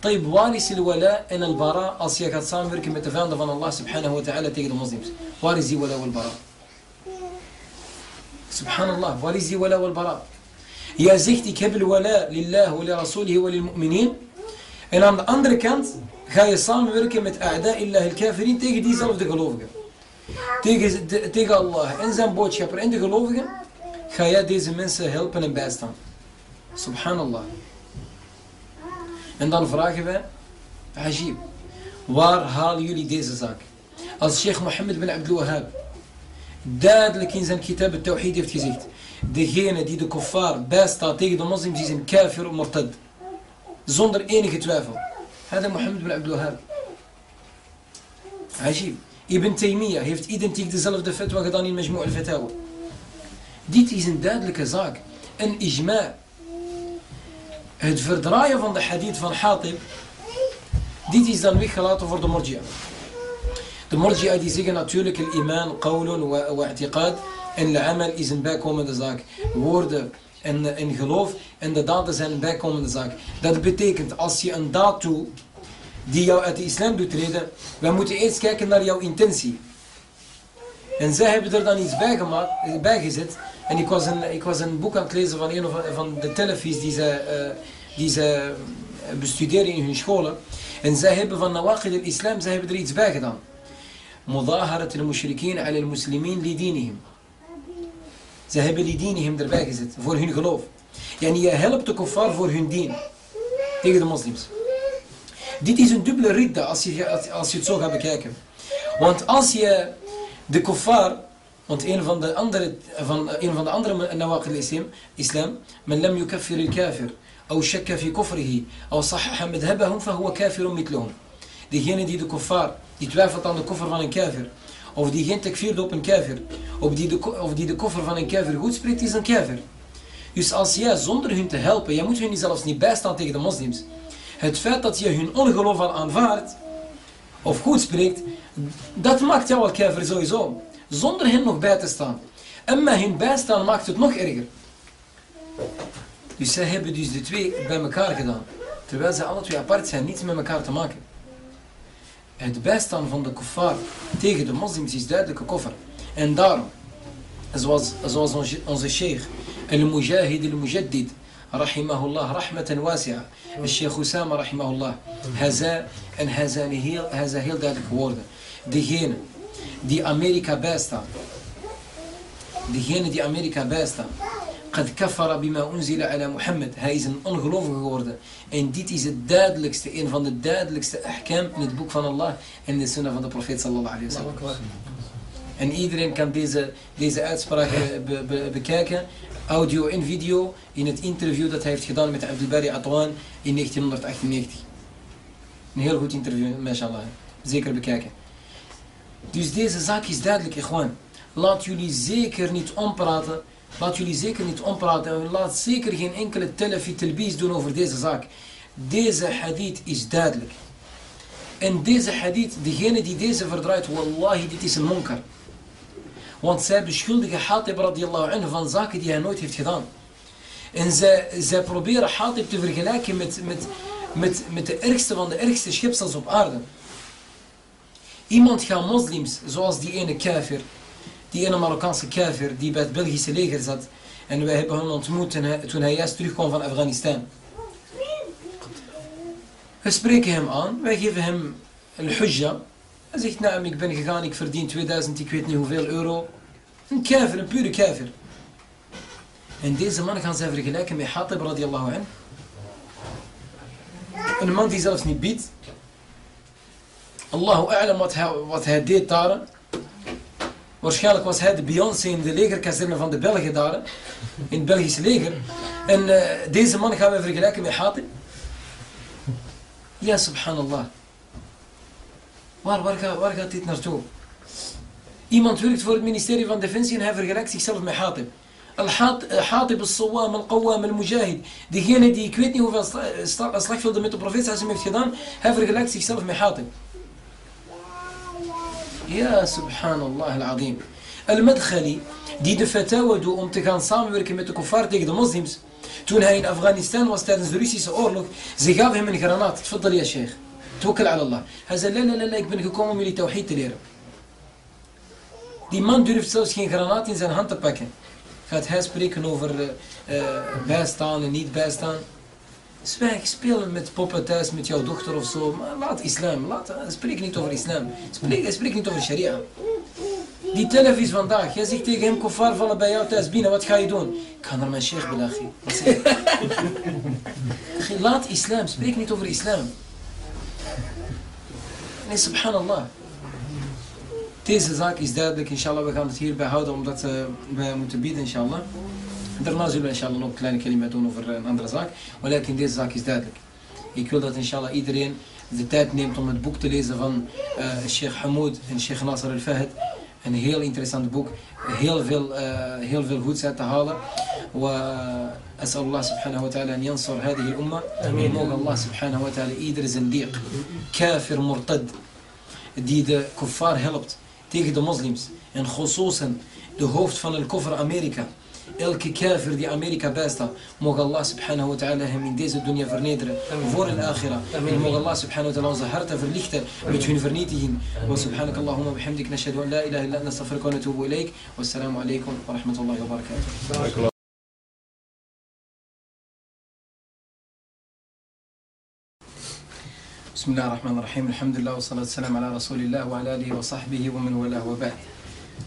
طيب waar is al-wala en al-bara als je gaat samenwerken met de vijanden van Allah subhanahu wa ta'ala tegen de moslims? Waar is die wala wal-bara? Subhanallah, waar is die wala wal-bara? Jij zegt ik heb al-wala lillah wa li rasulihi wa lil mu'minin. En aan de andere kant ga je samenwerken met a'da illah al-kafirin tegen diezelfde gelovigen. Tegen, tegen Allah en zijn boodschapper en de gelovigen ga jij deze mensen helpen en bijstaan. Subhanallah. En dan vragen wij, Ajib, waar halen jullie deze zaak? Als Sheikh Mohammed bin Abdul Wahhab duidelijk in zijn kitab het Tawhid heeft gezegd, degene die de kuffar bijstaat tegen de moslims is een kafir of. Zonder enige twijfel. Hada Mohammed bin Abdul Wahhab. Ajib. Ibn Taymiyyah heeft identiek dezelfde fatwa gedaan in Majmu' al-Fatawa. Dit is een duidelijke zaak. Een ijma' het verdraaien van de hadith van Hatib, dit is dan weggelaten voor de morjia. De morjia die zeggen natuurlijk el iman, qawlun wa i'tiqad en de amal is een bijkomende zaak. Woorden en, en geloof en de daden zijn een bijkomende zaak. Dat betekent als je een daad doet die jou uit de islam doet treden, wij moeten eerst kijken naar jouw intentie. En zij hebben er dan iets bij, gemaakt, bij gezet. En ik was, een, ik was een boek aan het lezen van een van de telefies die zij, uh, die zij bestuderen in hun scholen. En zij hebben van Nawaqid al-Islam, zij hebben er iets bij gedaan. Mudaharat al-mushrikeen al-muslimin lidinihim. Zij hebben lidinihim erbij gezet, voor hun geloof. Yani je helpt de kuffar voor hun dien. Tegen de moslims. Dit is een dubbele ridda als je, als, je het zo gaat bekijken. Want als je de kuffar, want een van de andere, van, eh, een van de andere nawaqid islam, islam, men lam yukaffir il kafir, of shakka fi kufrihi, of sahaha fa huwa kafirum mitlum. Degene die de kuffar, die twijfelt aan de koffer van een kafir, of die geen tekfir op een kafir, of die, de, of die de koffer van een kafir goed spreekt, is een kafir. Dus als jij zonder hun te helpen, jij moet hun zelfs niet bijstaan tegen de moslims. Het feit dat je hun ongeloof al aanvaardt, of goed spreekt, dat maakt jou al kafir sowieso. Zonder hen nog bij te staan. En met hun bijstaan maakt het nog erger. Dus zij hebben dus de twee bij elkaar gedaan. Terwijl ze alle twee apart zijn, niets met elkaar te maken. Het bijstaan van de kuffar tegen de moslims is duidelijke koffer. En daarom, zoals, zoals onze, onze sheikh, al-mujahid al-mujaddid, rahimahullah, rahmatan wasi'a, sheikh Usama rahimahullah, hij zei, en hij zei heel, hij zei heel duidelijke woorden, degene die Amerika bijstaan, degene die Amerika bijstaan, قد كفر بما أنزل على محمد hij is een ongelovige geworden en dit is het duidelijkste een van de duidelijkste ahkam in het boek van Allah en de sunnah van de profeet sallallahu alayhi wa sallam en iedereen kan deze, deze uitspraken be- be- bekijken audio en video in het interview dat hij heeft gedaan met Abdul Bari Atwan in 1998 een heel goed interview mashallah zeker bekijken dus deze zaak is duidelijk ikhwan laat jullie zeker niet ompraten Laat jullie zeker niet ompraten en laat zeker geen enkele telefi telbies doen over deze zaak. Deze hadith is duidelijk. En deze hadith, degene die deze verdraait, wallahi, dit is een munkar. Want zij beschuldigen Hatib radiallahu anhu van zaken die hij nooit heeft gedaan. En zij, zij proberen Hatib te vergelijken met, met, met, met de ergste van de ergste schepsels op aarde. Iemand gaat moslims, zoals die ene kafir, die ene Marokkaanse kafir die bij het Belgische leger zat. En wij hebben hem ontmoet toen hij, juist terugkwam van Afghanistan. We spreken hem aan, wij geven hem een hujja. Hij zegt, nou, ik ben gegaan, ik verdien 2000, ik weet niet hoeveel euro. Een kafir, een pure kafir. En deze man gaan zij vergelijken met Hatib radiallahu anh. Een man die zelfs niet biedt. Allahu a'lam wat hij, wat hij deed daar. Waarschijnlijk was hij de Beyoncé in de legerkazerne van de Belgen daar. In het Belgische leger. En eh, deze man gaan we vergelijken met Hatib. Ja, subhanallah. Waar, gaat, waar gaat dit naartoe? Iemand werkt voor het ministerie van Defensie en hij vergelijkt zichzelf met Hatib. Al-Hatib al-Sawam al-Qawam al-Mujahid. Degene die ik weet niet hoeveel sla- sla- slagvelden met de profeet heeft gedaan, hij vergelijkt zichzelf met Hatib. Ja, subhanallah al-azim. Al-Madkhali, die de fatawa doet om te gaan samenwerken met de kuffar tegen de moslims. Toen hij in Afghanistan was tijdens de Russische oorlog, ze gaven hem een granaat. Tfaddal ya sheikh. Tawakkal ala Allah. Hij zei, la, la, ik ben gekomen om jullie tawhid te leren. Die man durft zelfs geen granaat in zijn hand te pakken. Gaat hij spreken over eh, eh, bijstaan en niet bijstaan? Zwijg, speel met poppen thuis met jouw dochter of zo. Maar laat islam, laat, eh, spreek niet over islam. Spreek, spreek niet over sharia. Die televisie vandaag, jij zegt tegen hem, kofar vallen bij jou thuis binnen, wat ga je doen? Ik ga naar mijn sheikh belachen. Laat islam, spreek niet over islam. Nee, subhanallah. Deze zaak is duidelijk, inshallah. We gaan het hierbij houden, omdat eh, wij moeten bieden, inshallah. Daarna zullen we inshallah nog een kleine kelima doen over een andere zaak. Maar in deze zaak is duidelijk. Ik wil dat inshallah iedereen de tijd neemt om het boek te lezen van eh Sheikh Hamoud en Sheikh Nasser al-Fahd Een heel interessant boek. Heel veel, eh, heel veel goeds uit te halen. وأسأل الله سبحانه وتعالى أن ينصر هذه الأمة موga الله سبحانه وتعالى ieder zindiq, kafir, murtad, die de kuffar helpt tegen de moslims. En khosusan de hoofd van het koffer Amerika. Elke kafir die Amerika bijstaat, mogen Allah subhanahu wa ta'ala hem in deze dunya vernederen voor een akhira. En mogen Allah subhanahu wa ta'ala onze harten verlichten met hun vernietiging. Wa subhanak Allahumma bihamdik nashhadu an la ilaha illa anta astaghfiruka wa natubu ilayk. Wassalamu alaikum wa rahmatullahi wa barakatuh. بسم الله الرحمن الرحيم الحمد لله والصلاة والسلام على رسول الله وعلى آله وصحبه ومن والاه وبعد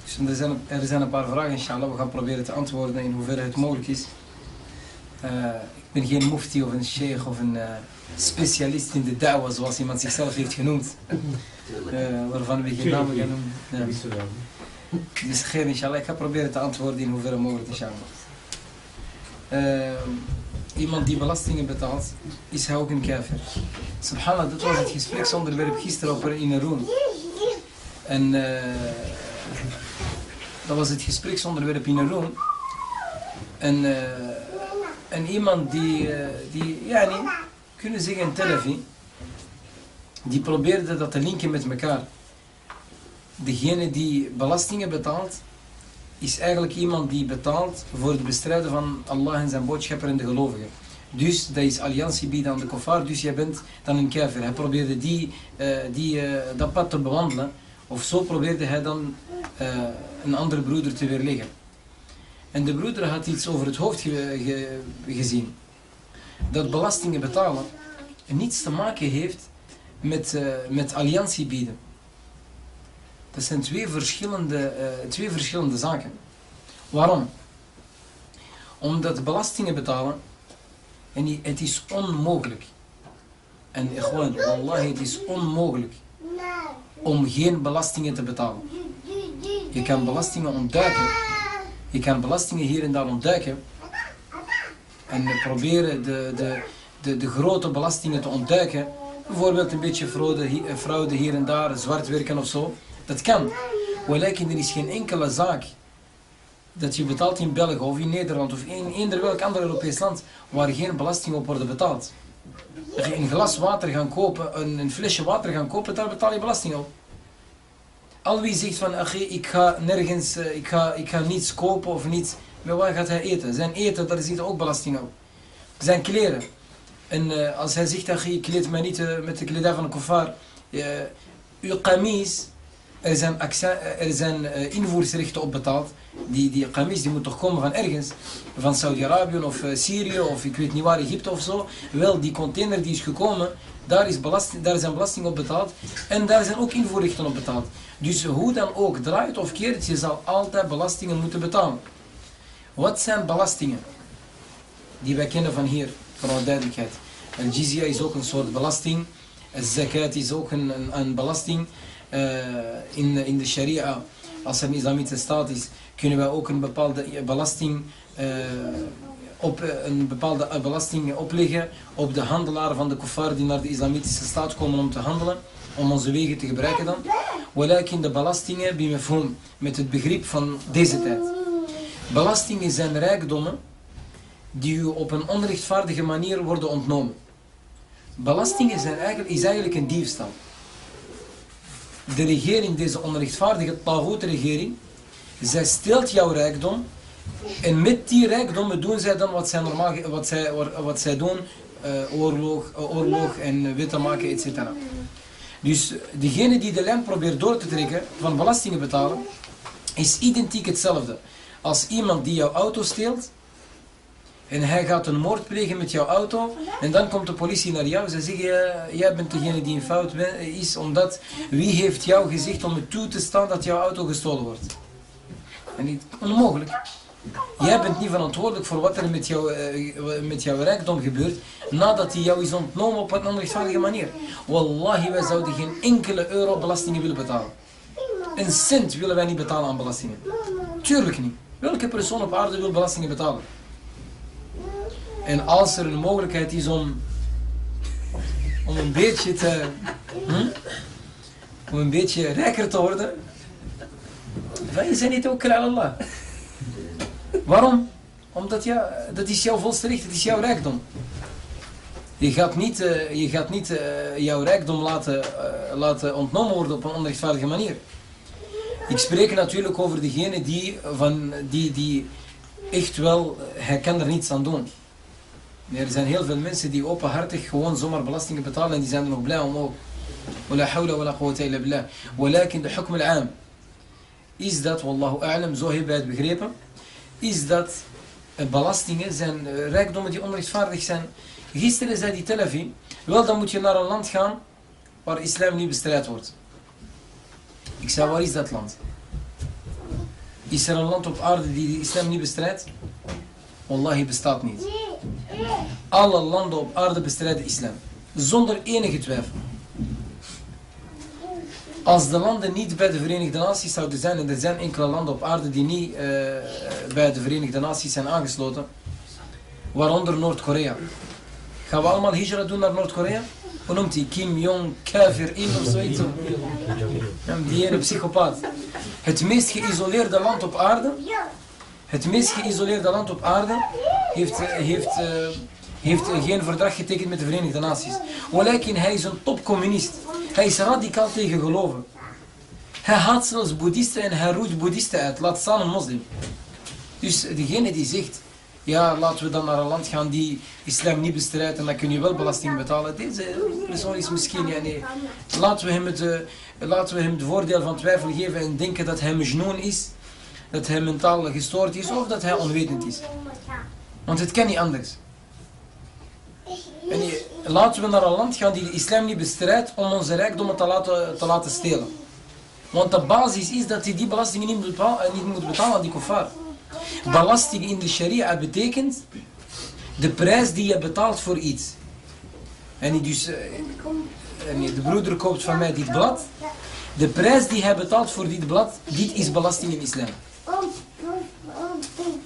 Dus er, zijn, er zijn een paar vragen inshallah, we gaan proberen te antwoorden in hoeverre het mogelijk is. Eh, ik ben geen mufti of een sheikh of een eh, specialist in de da'wa zoals iemand zichzelf heeft genoemd. Eh, waarvan we geen namen gaan noemen. Ja. Dus geen inshallah, ik ga proberen te antwoorden in hoeverre mogelijk inshallah. Iemand die belastingen betaalt, is hij ook een kafir. Subhanallah, dat was het gespreksonderwerp gisteren op in een room. En dat was het gespreksonderwerp in een room. En, eh, en iemand die, eh, die ja, niet, kunnen zeggen telefoon, die probeerde dat te linken met elkaar. Degene die belastingen betaalt, is eigenlijk iemand die betaalt voor het bestrijden van Allah en zijn boodschapper en de gelovigen. Dus dat is alliantie bieden aan de kofar, dus jij bent dan een kafir. Hij probeerde die, eh, die, dat pad te bewandelen, of zo probeerde hij dan eh, een andere broeder te weerleggen. En de broeder had iets over het hoofd ge- ge- gezien. Dat belastingen betalen niets te maken heeft met, eh, met alliantie bieden. Dat zijn twee verschillende, eh, twee verschillende zaken. Waarom? Omdat belastingen betalen, en het is onmogelijk. En gewoon, wallahi, het is onmogelijk om geen belastingen te betalen. Je kan belastingen ontduiken. Je kan belastingen hier en daar ontduiken. En proberen de, de, de, de grote belastingen te ontduiken. Bijvoorbeeld een beetje fraude, eh, fraude hier en daar, zwart werken of zo. Dat kan. Welke er is geen enkele zaak dat je betaalt in België of in Nederland of in eender welk ander Europees land waar geen belasting op wordt betaald. Dat een glas water gaan kopen, een, een flesje water gaan kopen, daar betaal je belasting op. Al wie zegt van, ach, ik ga nergens, eh, ik ga, ik ga niets kopen of niets, maar waar gaat hij eten? Zijn eten, daar zit ook belasting op. Zijn kleren. En eh, als hij zegt, ach, ik kleed mij niet eh, met de kledij van een kofar, eh, uw kamis, er zijn, er zijn eh, invoersrechten op betaald. Die, die kamis die moet toch komen van ergens, van Saudi-Arabië of eh, Syrië of ik weet niet waar, Egypte of zo. Wel, die container die is gekomen, daar, is belasting, daar zijn belasting op betaald en daar zijn ook invoerrechten op betaald. Dus hoe dan ook, draait of keert, je zal altijd belastingen moeten betalen. Wat zijn belastingen? Die wij kennen van hier, voor alle duidelijkheid. Een jizya is ook een soort belasting. Een zakat is ook een, een, een belasting. Eh, in, in de sharia, als er een islamitische staat is, kunnen wij ook een bepaalde belasting, eh, op, eh, een bepaalde belasting opleggen op de handelaren van de kuffar die naar de islamitische staat komen om te handelen, om onze wegen te gebruiken dan. Walakin de belastingen, bimefhoom, met het begrip van deze tijd. Belastingen zijn rijkdommen die u op een onrechtvaardige manier worden ontnomen. Belastingen zijn eigenlijk, is eigenlijk een diefstal. De regering, deze onrechtvaardige Tagoot-regering, zij steelt jouw rijkdom en met die rijkdommen doen zij dan wat zij, normaal, wat zij, wat zij doen, eh, oorlog, eh, oorlog en eh, wetten maken, etc. Dus degene die de lijn probeert door te trekken van belastingen betalen, is identiek hetzelfde. Als iemand die jouw auto steelt, en hij gaat een moord plegen met jouw auto. En dan komt de politie naar jou. Ze zeggen, jij bent degene die in fout is. Omdat wie heeft jou gezegd om het toe te staan dat jouw auto gestolen wordt? En niet onmogelijk. Jij bent niet verantwoordelijk voor wat er met, jou, eh, met jouw rijkdom gebeurt. Nadat hij jou is ontnomen op een onrechtvaardige manier. Wallahi, wij zouden geen enkele euro belastingen willen betalen. Een cent willen wij niet betalen aan belastingen. Tuurlijk niet. Welke persoon op aarde wil belastingen betalen? En als er een mogelijkheid is om, om een beetje te, hm? om een beetje rijker te worden, wij zijn niet ook Allah. Waarom? Omdat ja, dat is jouw volste recht, het is jouw rijkdom. Je gaat niet, eh, je gaat niet eh, jouw rijkdom laten, eh, laten ontnomen worden op een onrechtvaardige manier. Ik spreek natuurlijk over degene die, van, die, die echt wel, hij kan er niets aan doen. Er zijn heel veel mensen die openhartig gewoon zomaar belastingen betalen en die zijn er nog blij om ook. ولا حول ولا قوة إلا بالله ولكن de حكم العام is dat, wallahu a'lam, zo hebben wij het begrepen, is dat eh, belastingen zijn eh, rijkdommen die onrechtvaardig zijn. Gisteren zei die televi, wel dan moet je naar een land gaan waar islam niet bestrijd wordt. Ik zei, waar is dat land? Is er een land op aarde die de islam niet bestrijdt? Wallahi bestaat niet. Alle landen op aarde bestrijden islam. Zonder enige twijfel. Als de landen niet bij de Verenigde Naties zouden zijn, en er zijn enkele landen op aarde die niet eh, bij de Verenigde Naties zijn aangesloten, waaronder Noord-Korea. Gaan we allemaal hijra doen naar Noord-Korea? hoe noemt hij? Kim Jong Kafir in of zoiets. Die ene psychopaat. Het meest geïsoleerde land op aarde, het meest geïsoleerde land op aarde, heeft, eh, heeft, eh, heeft geen verdrag getekend met de Verenigde Naties. Walakin, hij is een topcommunist. Hij is radicaal tegen geloven. Hij haat zelfs boeddhisten en hij roeit boeddhisten uit. Laat staan een moslim. Dus degene die zegt, ja, laten we dan naar een land gaan die islam niet bestrijdt en dan kun je wel belasting betalen. Deze persoon is misschien, ja, nee. Laten we hem het, eh, laten we hem het voordeel van twijfel geven en denken dat hij mejnoen is, dat hij mentaal gestoord is of dat hij onwetend is. Want het kan niet anders. En laten we naar een land gaan die de islam niet bestrijdt om onze rijkdommen te laten, te laten stelen. Want de basis is dat hij die belastingen niet moet, betalen, niet moet betalen aan die kuffar. Belasting in de sharia betekent de prijs die je betaalt voor iets. En dus, eh, de broeder koopt van mij dit blad. De prijs die hij betaalt voor dit blad, dit is belasting in islam.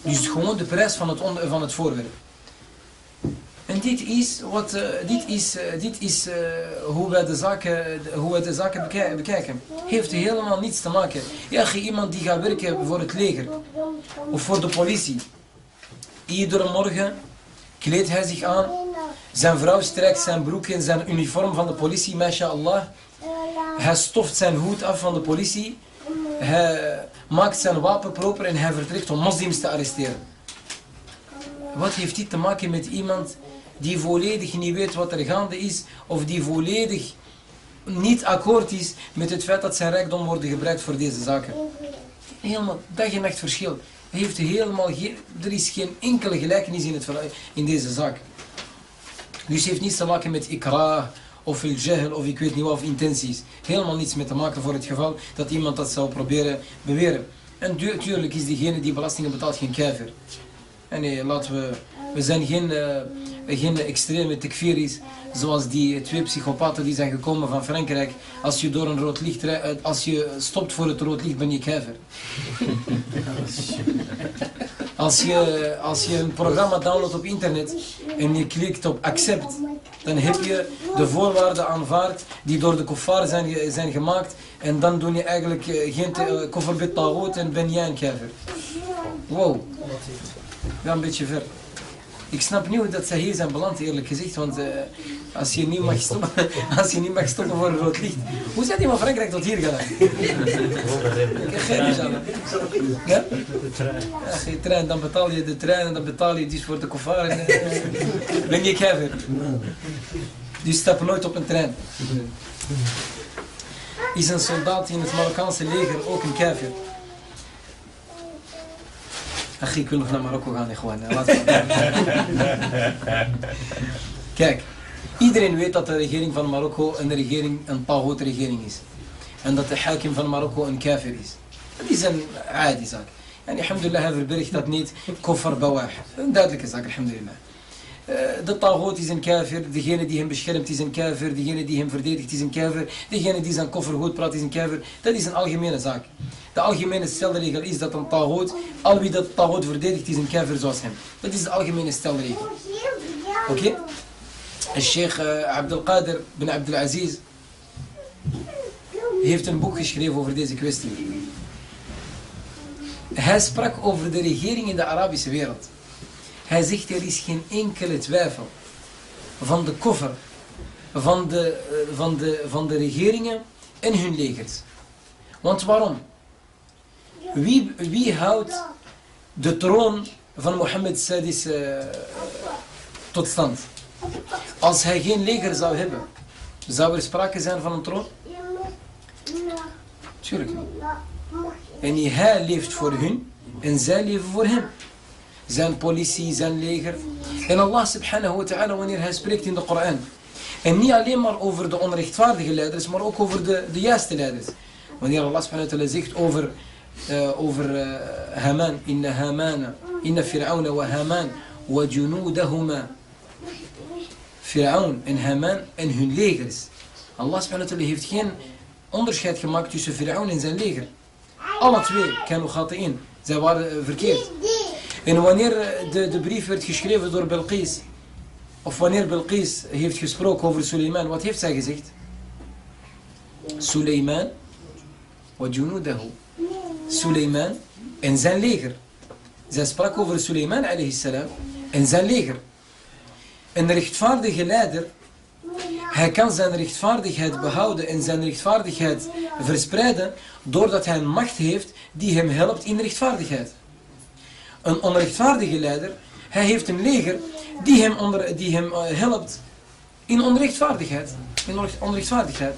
Dus gewoon de prijs van het, van het voorwerp. En dit is, wat, eh, dit is, eh, dit is eh, hoe, wij de zaken, hoe wij de zaken bekij- bekijken. Heeft helemaal niets te maken. Ja, iemand die gaat werken voor het leger of voor de politie. Iedere morgen kleedt hij zich aan. Zijn vrouw strijkt zijn broek in zijn uniform van de politie, mashallah. Hij stoft zijn hoed af van de politie. Hij maakt zijn wapen proper en hij vertrekt om moslims te arresteren. Wat heeft dit te maken met iemand die volledig niet weet wat er gaande is, of die volledig niet akkoord is met het feit dat zijn rijkdom wordt gebruikt voor deze zaken? Helemaal dag en nacht verschil. Heeft helemaal geen, er is geen enkele gelijkenis in, het, in deze zaak. Dus het heeft niets te maken met ikra of il jahl of ik weet niet wat of intenties. Helemaal niets mee te maken voor het geval dat iemand dat zou proberen beweren. En tu- tuurlijk is diegene die belastingen betaalt geen kafir. En nee, laten we, we zijn geen, eh, geen extreme tekfiris zoals die twee psychopaten die zijn gekomen van Frankrijk. Als je door een rood licht, rij- eh, als je stopt voor het rood licht ben je kafir. Als je, als je een programma downloadt op internet en je klikt op accept, dan heb je de voorwaarden aanvaard die door de kuffar zijn, zijn gemaakt. En dan doe je eigenlijk eh, geen eh, koffer tagoot en ben jij een kafir. Wow, ja een beetje ver. Ik snap niet hoe dat zij hier zijn beland eerlijk gezegd, want eh, als, je niet mag stoppen, als je niet mag stoppen voor een rood licht. Hoe zijn die van Frankrijk tot hier gedaan? Geen idee. Ja? Ja, geen trein, dan betaal je de trein en dan betaal je dus voor de koffer. en, eh, Ben je kevin. Die stappen nooit op een trein. Is een soldaat in het Marokkaanse leger ook een kevin? Ach, ik wil nog naar Marokko gaan, gewoon. Laten we Kijk, iedereen weet dat de regering van Marokko een regering, een regering is. En dat de hakim van Marokko een kafir is. Dat is een aadi zaak. En alhamdulillah, hij verbergt dat niet. Koffer bawah. Een duidelijke zaak, alhamdulillah. Eh, de tagoot is een kafir, degene die hem beschermt is een kafir, degene die hem verdedigt is een kafir, degene die zijn koffer goed praat is een kafir. Dat is een algemene zaak. De algemene stelregel is dat een tagoot, al wie dat tagoot verdedigt is een kafir zoals hem. Dat is de algemene stelregel. Oké? Sheikh eh, Abdul Qadir bin Aziz heeft een boek geschreven over deze kwestie. Hij sprak over de regering in de Arabische wereld. Hij zegt er is geen enkele twijfel van de koffer van de, eh, van de, van de regeringen en hun legers. Want waarom? Wie, wie houdt de troon van Mohammed Sadis eh, tot stand? Als hij geen leger zou hebben, zou er sprake zijn van een troon? Tuurlijk. En hij leeft voor hun en zij leven voor hem. Zijn politie, zijn leger. En Allah subhanahu wa ta'ala wanneer hij spreekt in de Koran. En niet alleen maar over de onrechtvaardige leiders, maar ook over de, de juiste leiders. Wanneer Allah subhanahu wa ta'ala zegt over, uh, over uh, Haman, inna Hamana, inna Fir'auna wa Haman, wa junudahuma. Fir'aun en Haman en hun legers. Allah subhanahu wa ta'ala heeft geen onderscheid gemaakt tussen Fir'aun en zijn leger. Alle twee kanu in. Zij waren verkeerd. En wanneer de, de brief werd geschreven door Belqis Of wanneer Bilqis heeft gesproken over Suleiman, wat heeft zij gezegd? Suleiman wa junudahu. Suleiman en zijn leger. Zij sprak over Suleiman salam en zijn leger. Een rechtvaardige leider, hij kan zijn rechtvaardigheid behouden en zijn rechtvaardigheid verspreiden doordat hij een macht heeft die hem helpt in rechtvaardigheid. Een onrechtvaardige leider, hij heeft een leger die hem, onder, die hem eh, helpt in onrechtvaardigheid. In onrecht- onrechtvaardigheid.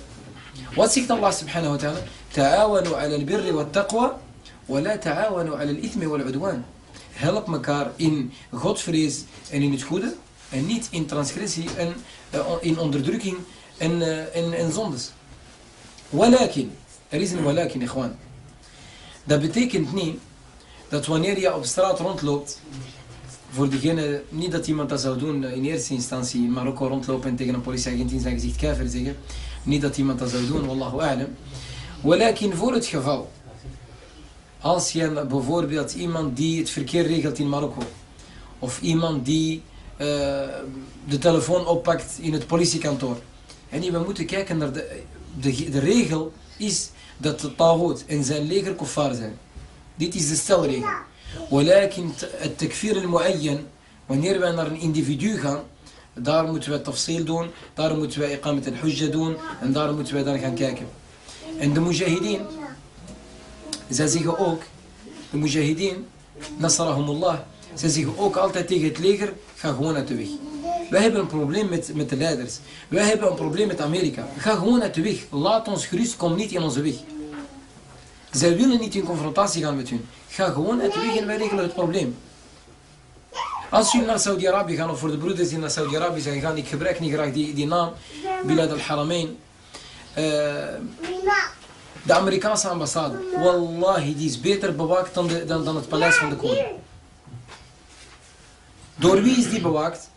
Wat zegt Allah subhanahu wa ta'ala? Ta'awanu ala al-birri wa taqwa wa la ta'awanu ala al-ithmi wal udwan. Help elkaar in godsvrees en in het goede en niet in transgressie en eh, in onderdrukking en, eh, en, en zondes. Walakin, er is een walakin, ikhwan. Dat betekent niet dat wanneer je op straat rondloopt, voor degene, niet dat iemand dat zou doen in eerste instantie in Marokko rondlopen en tegen een politieagent in zijn gezicht kafir zeggen, niet dat iemand dat zou doen, wallahu a'lam. Walakin voor het geval, als je bijvoorbeeld iemand die het verkeer regelt in Marokko, of iemand die eh, de telefoon oppakt in het politiekantoor. En we moeten kijken naar de, de, de regel is dat de Tahoot en zijn leger kuffar zijn. Dit is de stelregel. Het tekfir al-mu'ayyan, wanneer wij naar een individu gaan, daar moeten we tafsil doen, daar moeten we iqamat al-hujja doen en daar moeten we dan gaan kijken. En de mujahideen, zij zeggen ook, de mujahideen, nasarahumullah, zij zeggen ook altijd tegen het leger, ga gewoon uit de weg. Wij hebben een probleem met, met de leiders. Wij hebben een probleem met Amerika. Ga gewoon uit de weg. Laat ons gerust, kom niet in onze weg. Zij willen niet in confrontatie gaan met hun. Ga gewoon uit de weg en wij regelen het probleem. Als jullie naar Saudi-Arabië gaan, of voor de broeders die naar Saudi-Arabië zijn gaan, ik gebruik niet graag die, die naam, Bilad al-Haramain. Eh, de Amerikaanse ambassade, wallahi, die is beter bewaakt dan, de, dan, het paleis van de koning. Door wie is die bewaakt?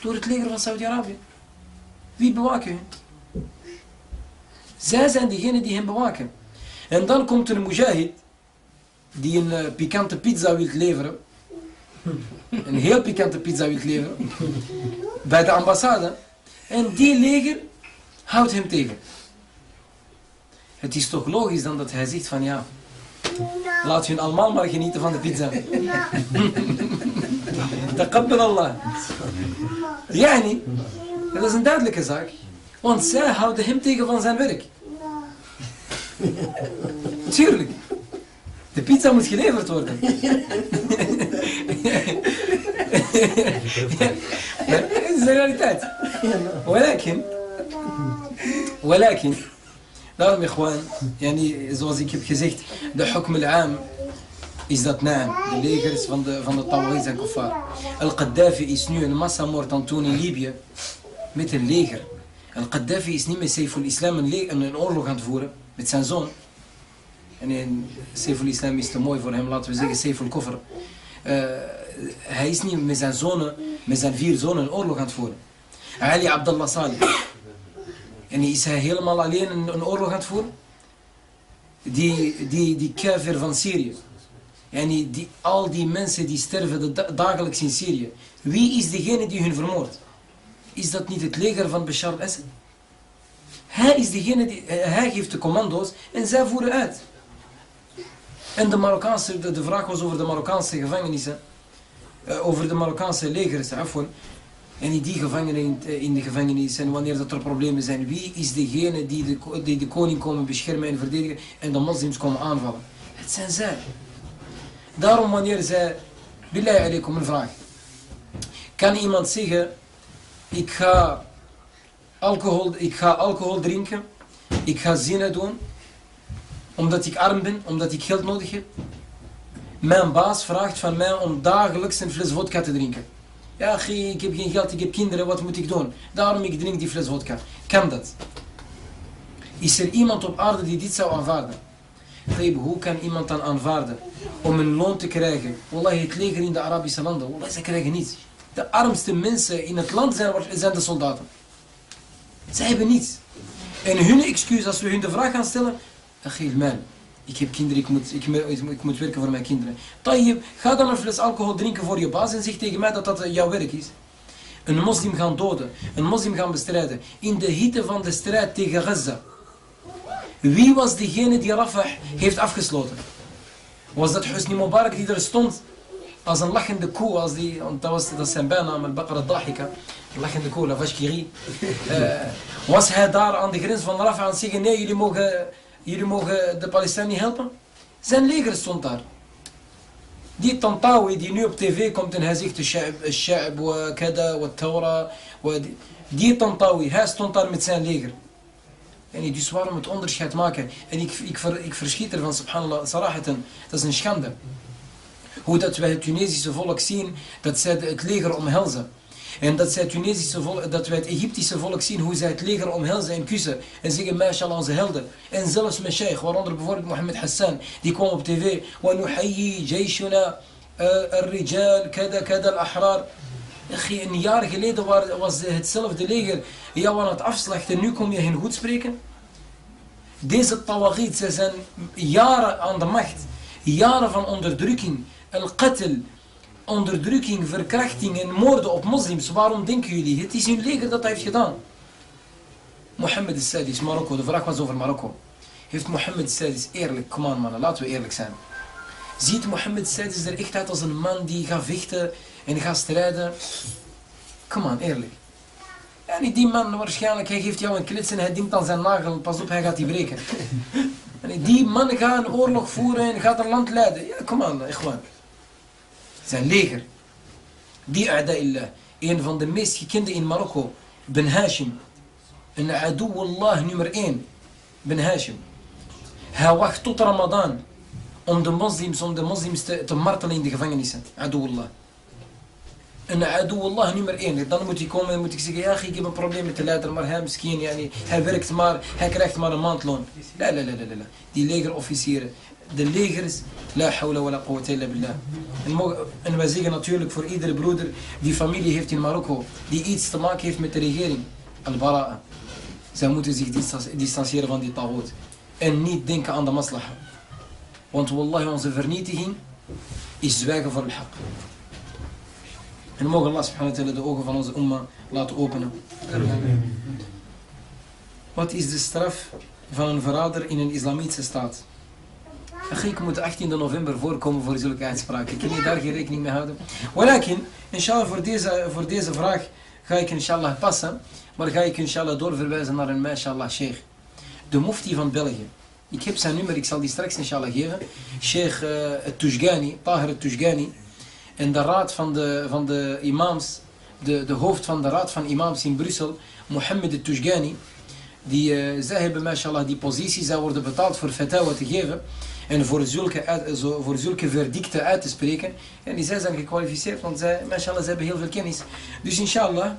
Door het leger van Saudi-Arabië. Wie bewaken hun? Zij zijn diegenen die hen bewaken. En dan komt een mujahid die een eh, pikante pizza wil leveren. Een heel pikante pizza wil leveren. Bij de ambassade. En die leger houdt hem tegen. Het is toch logisch dan dat hij zegt van ja, laat hun allemaal maar genieten van de pizza. Taqabbal Allah. Yani, dat is een duidelijke zaak. Want zij houden hem tegen van zijn werk. Tuurlijk. De pizza moet geleverd worden. Het is de realiteit. Welke? Welke? Daarom, nou, ikhwan, yani, zoals ik heb gezegd, de hukm al-aam is dat naam, de legers van de, van de Tawaris en Kuffar. Al-Qaddafi is nu een massamoord aan toen in Libië met een leger. Al-Qaddafi is niet meer Seif de islam een, een oorlog aan het voeren met zijn zoon. En in Saiful Islam is te mooi voor hem, laten we zeggen Saiful Koffer. Eh, hij is niet met zijn zonen, met zijn vier zonen een oorlog aan het voeren. Ali Abdullah Salih. En is hij helemaal alleen een, een oorlog aan het voeren? Die, die, die kafir van Syrië. En die, die, al die mensen die sterven dagelijks in Syrië. Wie is degene die hun vermoordt? Is dat niet het leger van Bashar al-Assad? Hij is degene die, eh, hij geeft de commando's en zij voeren uit. En de Marokkaanse, de, de vraag was over de Marokkaanse gevangenissen. eh, over de Marokkaanse legers, afwan. En die gevangenen, in, in de gevangenis, en wanneer dat er problemen zijn, wie is degene die de, die de koning komen beschermen en verdedigen en de moslims komen aanvallen? Het zijn zij. Daarom wanneer zij, billahi alaikum, een vraag. Kan iemand zeggen, ik ga alcohol, ik ga alcohol drinken, ik ga zinnen doen, omdat ik arm ben, omdat ik geld nodig heb? Mijn baas vraagt van mij om dagelijks een fles vodka te drinken. Ja, ik heb geen geld, ik heb kinderen, wat moet ik doen? Daarom ik drink die fles vodka. Kan dat? Is er iemand op aarde die dit zou aanvaarden? Hoe kan iemand dan aanvaarden om een loon te krijgen? Wallahi, het leger in de Arabische landen, ze krijgen niets. De armste mensen in het land zijn, zijn de soldaten. Zij hebben niets. En hun excuus, als we hun de vraag gaan stellen, geef mij. Ik heb kinderen, ik moet, ik, ik moet werken voor mijn kinderen. Tayyip, ga dan een fles alcohol drinken voor je baas en zeg tegen mij dat dat eh, jouw werk is. een moslim gaan doden, een moslim gaan bestrijden, in de hitte van de strijd tegen Gaza. Wie was degene die Rafah heeft afgesloten? Was dat Husni Mubarak die er stond als een lachende koe, als die, want dat, was, dat is zijn bijnaam, al-Baqara Dahika, een lachende koe, la vache qui rit. Eh, was hij daar aan de grens van Rafah aan het zeggen, nee, jullie mogen, jullie mogen de Palestijnen niet helpen? Zijn leger stond daar. Die Tantawi die nu op tv komt en hij zegt الشعب الشعب وكذا والثورة ودي- die Tantawi, hij stond daar met zijn leger. En dus waarom het onderscheid maken? En ik, ik, ver, ik verschiet ervan, subhanallah, sarahatan, dat is een schande. Hoe dat wij het Tunesische volk zien, dat zij het leger omhelzen. En dat, zij het Tunesische volk, dat wij het Egyptische volk zien, hoe zij het leger omhelzen en kussen. En zeggen, mashallah, onze helden. En zelfs mijn sheikh, waaronder bijvoorbeeld Mohammed Hassan, die kwam op tv. وَنُحَيِّي جَيْشُنَا الرِّجَال كَذا كَذا الْأَحْرَار Achie, Een jaar geleden wa- was hetzelfde leger jou aan het afslachten. Nu kom je hen goed spreken? Deze tawagid, ze zijn jaren aan de macht. Jaren van onderdrukking. Al-qatl. Onderdrukking, verkrachting en moorden op moslims. Waarom denken jullie? Het is hun leger dat dat heeft gedaan. Mohammed al-Sadis, Marokko. De vraag was over Marokko. Heeft Mohammed al-Sadis eerlijk, kom aan mannen, laten we eerlijk zijn. Ziet Mohammed al-Sadis er echt uit als een man die gaat vechten en gaat strijden? Kom aan, eerlijk. Niet die man waarschijnlijk, hij geeft jou een klits en hij denkt aan zijn nagel, pas op, hij gaat die breken. En die man gaat een oorlog voeren en gaat een land leiden. Ja, kom aan, ikhwan. Zijn leger. Die A'da'illah, een van de meest gekende in Marokko, Ben Hashim. Een Aduwallah nummer 1, Ben Hashim. Hij wacht tot Ramadan om de moslims, om de moslims te, te martelen in de gevangenissen. Aduwallah. Een Aduwallah nummer 1. Dan moet hij komen en moet ik zeggen, ja, ik heb een probleem met de leider, maar hij misschien, yani, hij werkt maar, hij krijgt maar een maandloon. La, la, la, la, la. Die legerofficieren, de legers, la hawla wa la quwwata illa billah. En, wij zeggen natuurlijk voor iedere broeder die familie heeft in Marokko, die iets te maken heeft met de regering, al-bara'a. Zij moeten zich distancieren van die tagoot. En niet denken aan de maslaha. Want wallahi, onze vernietiging is zwijgen voor het haq. En mogen Allah subhanahu wa ta'ala de ogen van onze umma laten openen. Wat is de straf van een verrader in een islamitische staat? Ik moet 18 november voorkomen voor zulke uitspraken. Kun je daar geen rekening mee houden? Walakin, inshallah, voor deze, voor deze vraag ga ik inshallah passen. Maar ga ik inshallah doorverwijzen naar een mashallah sheikh. De mufti van België. Ik heb zijn nummer, ik zal die straks inshallah geven. Sheikh uh, Tujgani, Tahir Tujgani. En de raad van de, van de imams, de, de hoofd van de raad van imams in Brussel, Mohammed Tujgani. Die, uh, zij hebben mashallah die positie, zij worden betaald voor fatawa te geven en voor zulke, uit, voor zulke verdicten uit te spreken. En die zij zijn gekwalificeerd, want zij, mashallah, ze hebben heel veel kennis. Dus inshallah,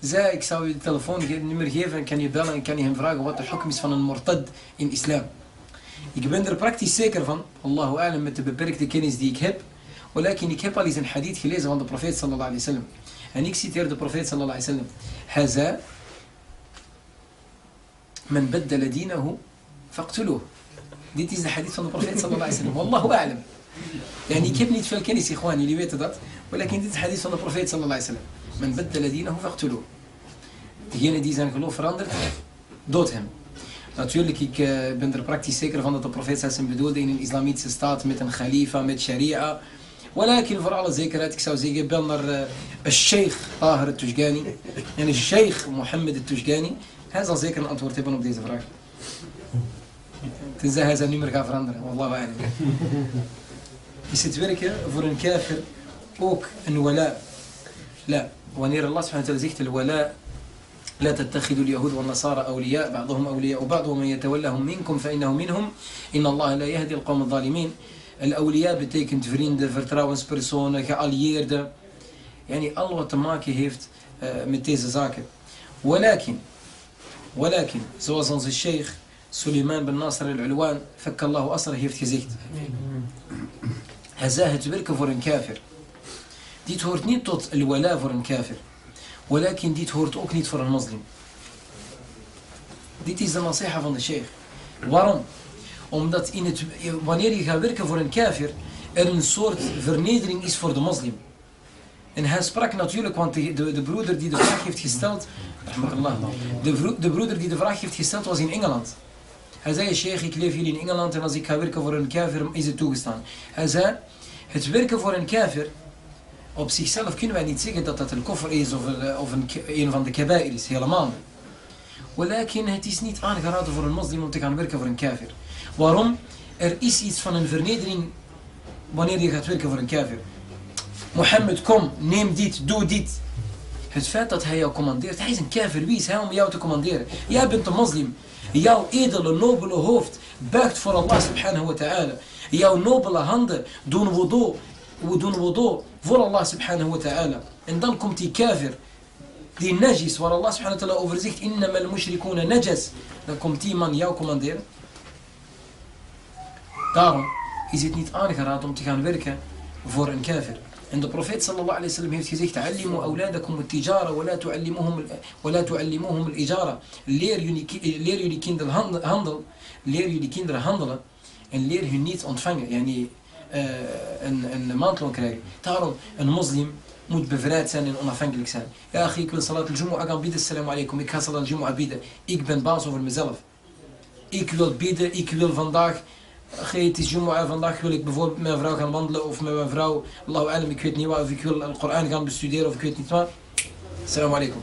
zij, ik zou je telefoon telefoonnummer geven en kan je bellen en kan je hem vragen wat de hukm is van een mortad in islam. Ik ben er praktisch zeker van, Allahu alam, met de beperkte kennis die ik heb. Walakin, ik heb al eens een hadith gelezen van de profeet sallallahu alayhi wasallam. En ik citeer de profeet sallallahu alayhi wasallam. zei: men beddele dinahu, faqtuluh. Dit is de hadith van de profeet sallallahu alayhi. Wallahu a'lam. Yani ik heb niet veel kennis, ikhwan, jullie weten. ولكن is de hadith van de profeet sallallahu alayhi wasallam. من بدل دينه فاقتلوه. Degene die zijn geloof verandert. Natuurlijk, ik uh, ben er praktisch zeker van dat de profeet sallallahu bedoelde in een islamitische staat met een khalifa, met sharia. ولكن voor alle zekerheid, ik zou zeggen, bel naar uh, الشيخ طاهر التجاني en الشيخ Mohammed التجاني. Hij zal zeker een antwoord hebben op deze vraag. Tenzij hij zijn nummer gaat veranderen. Wallahu a'lam. Is het werken voor een kafir ook een wala? لا. Wanneer Allah subhanahu wa ta'ala zegt الولاء لا تتخذوا اليهود والنصارى أولياء بعضهم أولياء بعض ومن يتولهم منكم فإنه منهم إن الله لا يهدي القوم الظالمين الأولياء betekent vrienden, vertrouwenspersonen, geallieerden. Yani al wat te maken heeft uh, met deze zaken. ولكن ولكن zoals onze sheikh Suleiman bin Nasr al-Ulwan, fakallahu Asr, heeft gezegd. Hij zei het werken voor een kafir. Dit hoort niet tot al-wala voor een kafir. Walakin dit hoort ook niet voor een moslim. Dit is de nasiha van de sheikh. Waarom? Omdat in het, wanneer je gaat werken voor een kafir, er een soort vernedering is voor de moslim. En hij sprak natuurlijk, want de, de, broeder die de vraag heeft gesteld, de, de broeder die de vraag heeft gesteld was in Engeland. Hij zei, sheikh, ik leef hier in Engeland en als ik ga werken voor een kafir is het toegestaan. Hij zei, het werken voor een kafir, op zichzelf kunnen wij niet zeggen dat dat een koffer is of, een, of een, een van de kabair is, helemaal niet. Het is niet aangeraden voor een moslim om te gaan werken voor een kafir. Waarom? Er is iets van een vernedering wanneer je gaat werken voor een kafir. Mohammed, kom, neem dit, doe dit. Het feit dat hij jou commandeert, hij is een kafir, wie is hij om jou te commanderen? Jij bent een moslim. Jouw edele, nobele hoofd buigt voor Allah subhanahu wa ta'ala. Jouw nobele handen doen wudu, doen wudu voor Allah subhanahu wa ta'ala. En dan komt die kafir, die najis, waar Allah subhanahu wa ta'ala over zegt, innama al-mushrikuna najas. Dan komt die man jou commanderen. Daarom is het niet aangeraden om te gaan werken voor een kafir. عند البروفيت صلى الله عليه وسلم يقول لك تعلموا أولادكم التجارة ولا تعلموهم ولا تعلموهم الإجارة. لير يونيكي لير يونيكيند هاندل لير يونيكيند هاندل ان لير هي نيت اونتفانغ يعني آه، ان إن مانتل كراي. تارو إن مسلم موت بفرات سان إن اونافانغ لكسان يا أخي كل صلاة الجمعة قام بيد السلام عليكم. كان صلاة الجمعة بيد. ايك بن باسوف المزلف. ايك لو بيد ايك لو het is Jumu'ah, vandaag wil ik bijvoorbeeld met mijn vrouw gaan wandelen of met mijn vrouw, Allahu ik weet niet wat, of ik wil de Koran gaan bestuderen of ik weet niet wat. Assalamu alaikum.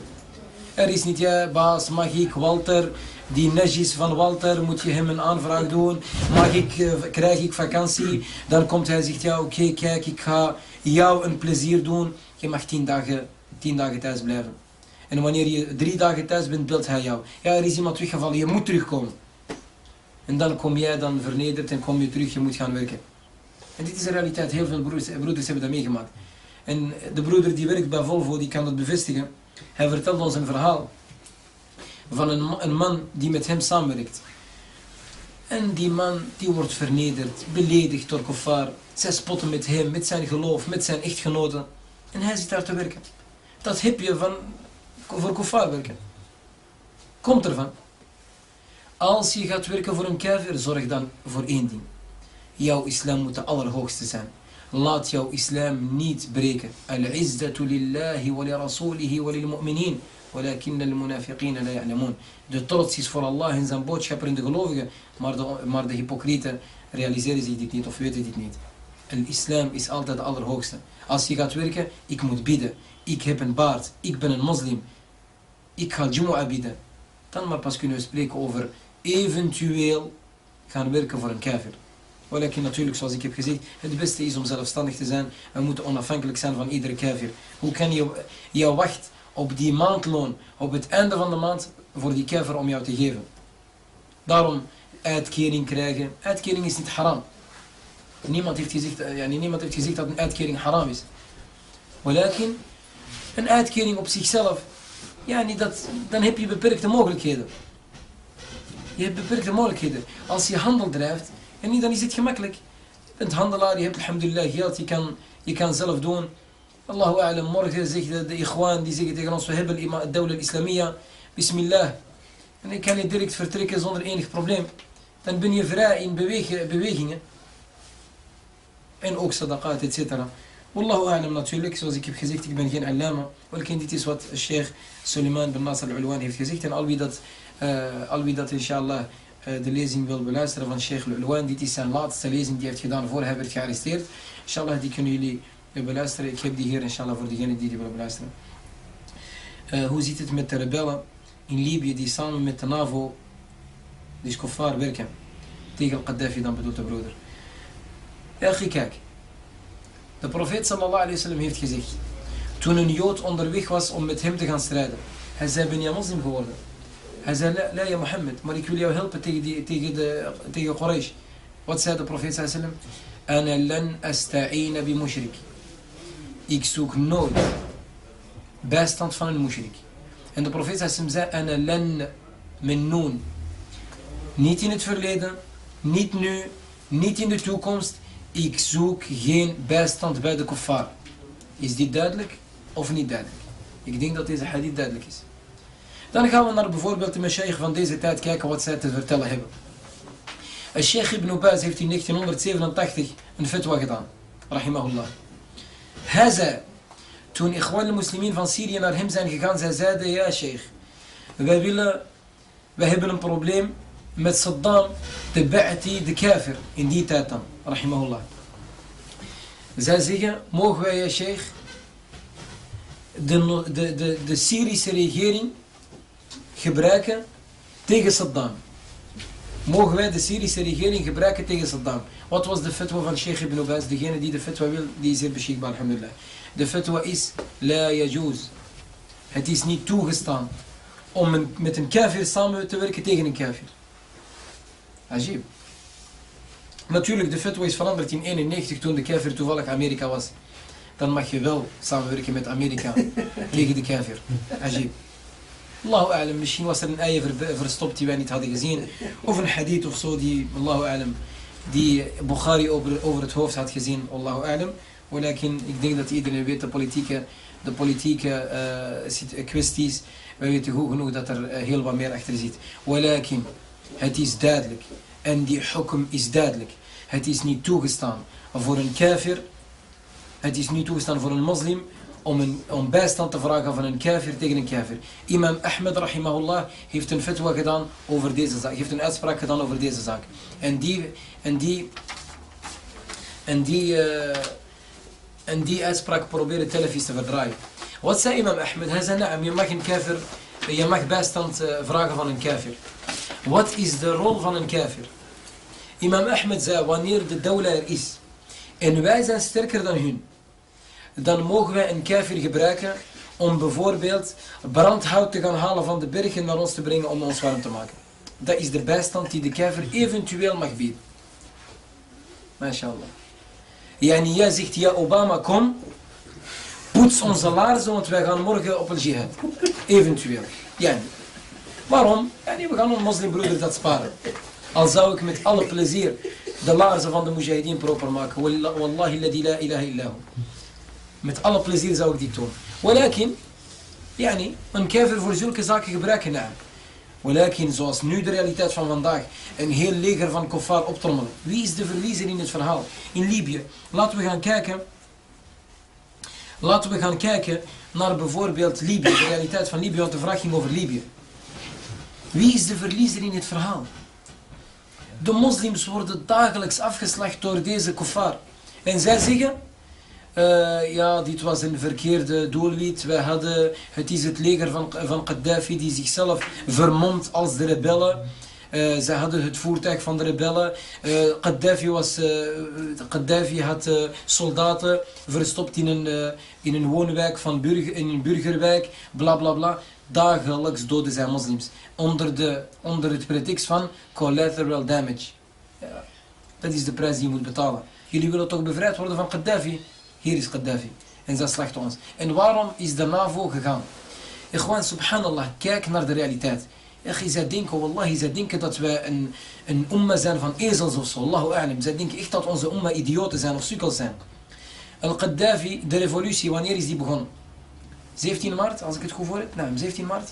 Er is niet, ja, baas, mag ik Walter, die najis van Walter, moet je hem een aanvraag doen? Mag ik, eh, krijg ik vakantie? Dan komt hij en zegt, ja oké, kijk, ik ga jou een plezier doen. Je mag tien dagen, tien dagen thuis blijven. En wanneer je drie dagen thuis bent, belt hij jou. Ja, er is iemand teruggevallen, je moet terugkomen. En dan kom jij dan vernederd en kom je terug, je moet gaan werken. En dit is de realiteit, heel veel broeders, broeders hebben dat meegemaakt. En de broeder die werkt bij Volvo, die kan dat bevestigen. Hij vertelt ons een verhaal van een, een man die met hem samenwerkt. En die man die wordt vernederd, beledigd door kuffar. Zij spotten met hem, met zijn geloof, met zijn echtgenoten. En hij zit daar te werken. Dat heb je van voor kuffar werken. Komt ervan. Als je gaat werken voor een kever, zorg dan voor één ding. Jouw islam moet de allerhoogste zijn. Laat jouw islam niet breken. Al-izzatu lillahi wa li rasulihi wa lil mu'minin. Walakin munafiqin. De trots is voor Allah en zijn boodschapper en de gelovigen. Maar de, maar de hypocrieten realiseren zich dit niet of weten dit niet. En islam is altijd de allerhoogste. Als je gaat werken, ik moet bidden. Ik heb een baard. Ik ben een moslim. Ik ga Jumu'ah bidden. Dan maar pas kunnen we spreken over eventueel gaan werken voor een kafir. Walakin natuurlijk, zoals ik heb gezegd, het beste is om zelfstandig te zijn. We moeten onafhankelijk zijn van iedere kafir. Hoe kan je, je wacht op die maandloon, op het einde van de maand, voor die kafir om jou te geven. Daarom, uitkering krijgen. Uitkering is niet haram. Niemand heeft gezegd, eh, ja, niemand heeft gezegd dat een uitkering haram is. Walakin, een uitkering op zichzelf, ja, niet dat, dan heb je beperkte mogelijkheden. Je hebt beperkte mogelijkheden. Als je handel drijft, en niet, dan is het gemakkelijk. Je bent handelaar, je hebt alhamdulillah geld, je kan, je kan zelf doen. Allahu a'lam, morgen zegt de, de ikhwan, die zeggen tegen ons, we hebben het dawla islamia, bismillah. En ik kan je direct vertrekken zonder enig probleem. Dan ben je vrij in bewegen, bewegingen. En ook sadaqat, et cetera. Wallahu a'lam natuurlijk, zoals ik heb gezegd, ik ben geen allama. Welke dit is wat Sheikh Suleiman bin Nasser al-Ulwan heeft gezegd. En al wie dat, al wie dat inshallah eh, de lezing wil beluisteren van Sheikh al-Ulwan, dit is zijn laatste lezing die hij heeft gedaan voor hij werd gearresteerd. Inshallah, die kunnen jullie eh, beluisteren. Ik heb die hier inshallah voor degenen die die willen beluisteren. Eh, hoe zit het met de rebellen in Libië die samen met de NAVO, die Skofar, werken? Tegen Gaddafi dan bedoelt de broeder. Ja, kijk. De profeet sallallahu alayhi wa sallam heeft gezegd, toen een Jood onderweg was om met hem te gaan strijden, hij zei, ben je moslim geworden? Hij zei, la, ja Mohammed, maar ik wil jou helpen tegen, die, tegen, de, tegen Quraysh. Wat zei de profeet sallam? Ik zoek nooit bijstand van een mushrik. En de profeet sallam zei, ana. Niet in het verleden, niet nu, niet in de toekomst. Ik zoek geen bijstand bij de kuffar. Is dit duidelijk of niet duidelijk? Ik denk dat deze hadith duidelijk is. Dan gaan we naar bijvoorbeeld de mashaykh van deze tijd kijken wat zij te vertellen hebben. Sheikh Ibn Baz heeft in 1987 een fatwa gedaan. Rahimahullah. Hij zei, Toen Ikhwan al-Muslimin van Syrië naar hem zijn gegaan, zij zeiden, ja sheikh, wij willen, wij hebben een probleem met Saddam, de Ba'ati, de kafir, in die tijd dan, rahimahullah. Zij zeggen, mogen wij, ja sheikh, de, de, de, de Syrische regering gebruiken tegen Saddam. Mogen wij de Syrische regering gebruiken tegen Saddam? Wat was de fatwa van Sheikh Ibn Baz? Degene die de fatwa wil, die is hier beschikbaar, alhamdulillah. De fatwa is, la yajuz. Het is niet toegestaan om een- met een kafir samen te werken tegen een kafir. Ajib. Natuurlijk, de fatwa is veranderd in 91 toen de kafir toevallig Amerika was. Dan mag je wel samenwerken met Amerika tegen de kafir. Ajib. Allahu a'lam, misschien was er een ver- verstopt die wij niet hadden gezien. Of een hadith of zo die, Allahu a'lam, die Bukhari over, over het hoofd had gezien. Allahu a'lam. Ik denk dat iedereen weet de politieke, de politieke eh, sit- kwesties. Wij weten goed genoeg dat er eh, heel wat meer achter zit. Walakin, het is duidelijk. En die hukum is duidelijk. Het is niet toegestaan voor een kafir. Het is niet toegestaan voor een moslim om, een, om bijstand te vragen van een kafir tegen een kafir. Imam Ahmed rahimahullah heeft een fatwa gedaan over deze zaak. Heeft een uitspraak gedaan over deze zaak. En die, en die, en die, eh, en die uitspraak proberen televisie te verdraaien. Wat zei Imam Ahmed? Hij zei, naam, je mag een kafir, je mag bijstand eh, vragen van een kafir. Wat is de rol van een kafir? Imam Ahmed zei, wanneer de dawla er is en wij zijn sterker dan hun, dan mogen wij een kafir gebruiken om bijvoorbeeld brandhout te gaan halen van de bergen naar ons te brengen om ons warm te maken. Dat is de bijstand die de kafir eventueel mag bieden. MashaAllah. Yani jij zegt, ja Obama kom, poets onze laarzen, want wij gaan morgen op een jihad. Eventueel. Yani. Waarom? Yani, we gaan een moslimbroeder dat sparen. Al zou ik met alle plezier de laarzen van de mujahideen proper maken. Wallah- Wallahi la ilaha illahu. Met alle plezier zou ik die doen. Walakin, yani, een kafir voor zulke zaken gebruiken naam. Walakin, zoals nu de realiteit van vandaag, een heel leger van kofar optrommelen. Wie is de verliezer in het verhaal? In Libië. Laten we gaan kijken. Laten we gaan kijken naar bijvoorbeeld Libië, de realiteit van Libië, want de vraag over Libië. Wie is de verliezer in het verhaal? De moslims worden dagelijks afgeslacht door deze kofar. En zij zeggen, eh, ja, dit was een verkeerde doelwit. Wij hadden, het is het leger van, van Gaddafi die zichzelf vermomt als de rebellen. Eh, zij hadden het voertuig van de rebellen. Eh, Gaddafi, was, Gaddafi had soldaten verstopt in een, in een woonwijk van burger, in een burgerwijk. Bla bla bla. Dagelijks doden zij moslims. Onder, de, onder het pretext van collateral damage. Dat is de prijs die je moet betalen. Jullie willen toch bevrijd worden van Gaddafi? Hier is Gaddafi. En zij slachten ons. En waarom is de NAVO gegaan? Gewoon, subhanallah, kijk naar de realiteit. Echt, zij denken, wallahi, zij denken dat wij een, een umma zijn van ezels of zo. Allahu a'lam. Zij denken echt dat onze umma idioten zijn of sukkels zijn. Al-Gaddafi, de revolutie, wanneer is die begonnen? 17 maart, als ik het goed voor heb? Nee, 17 maart?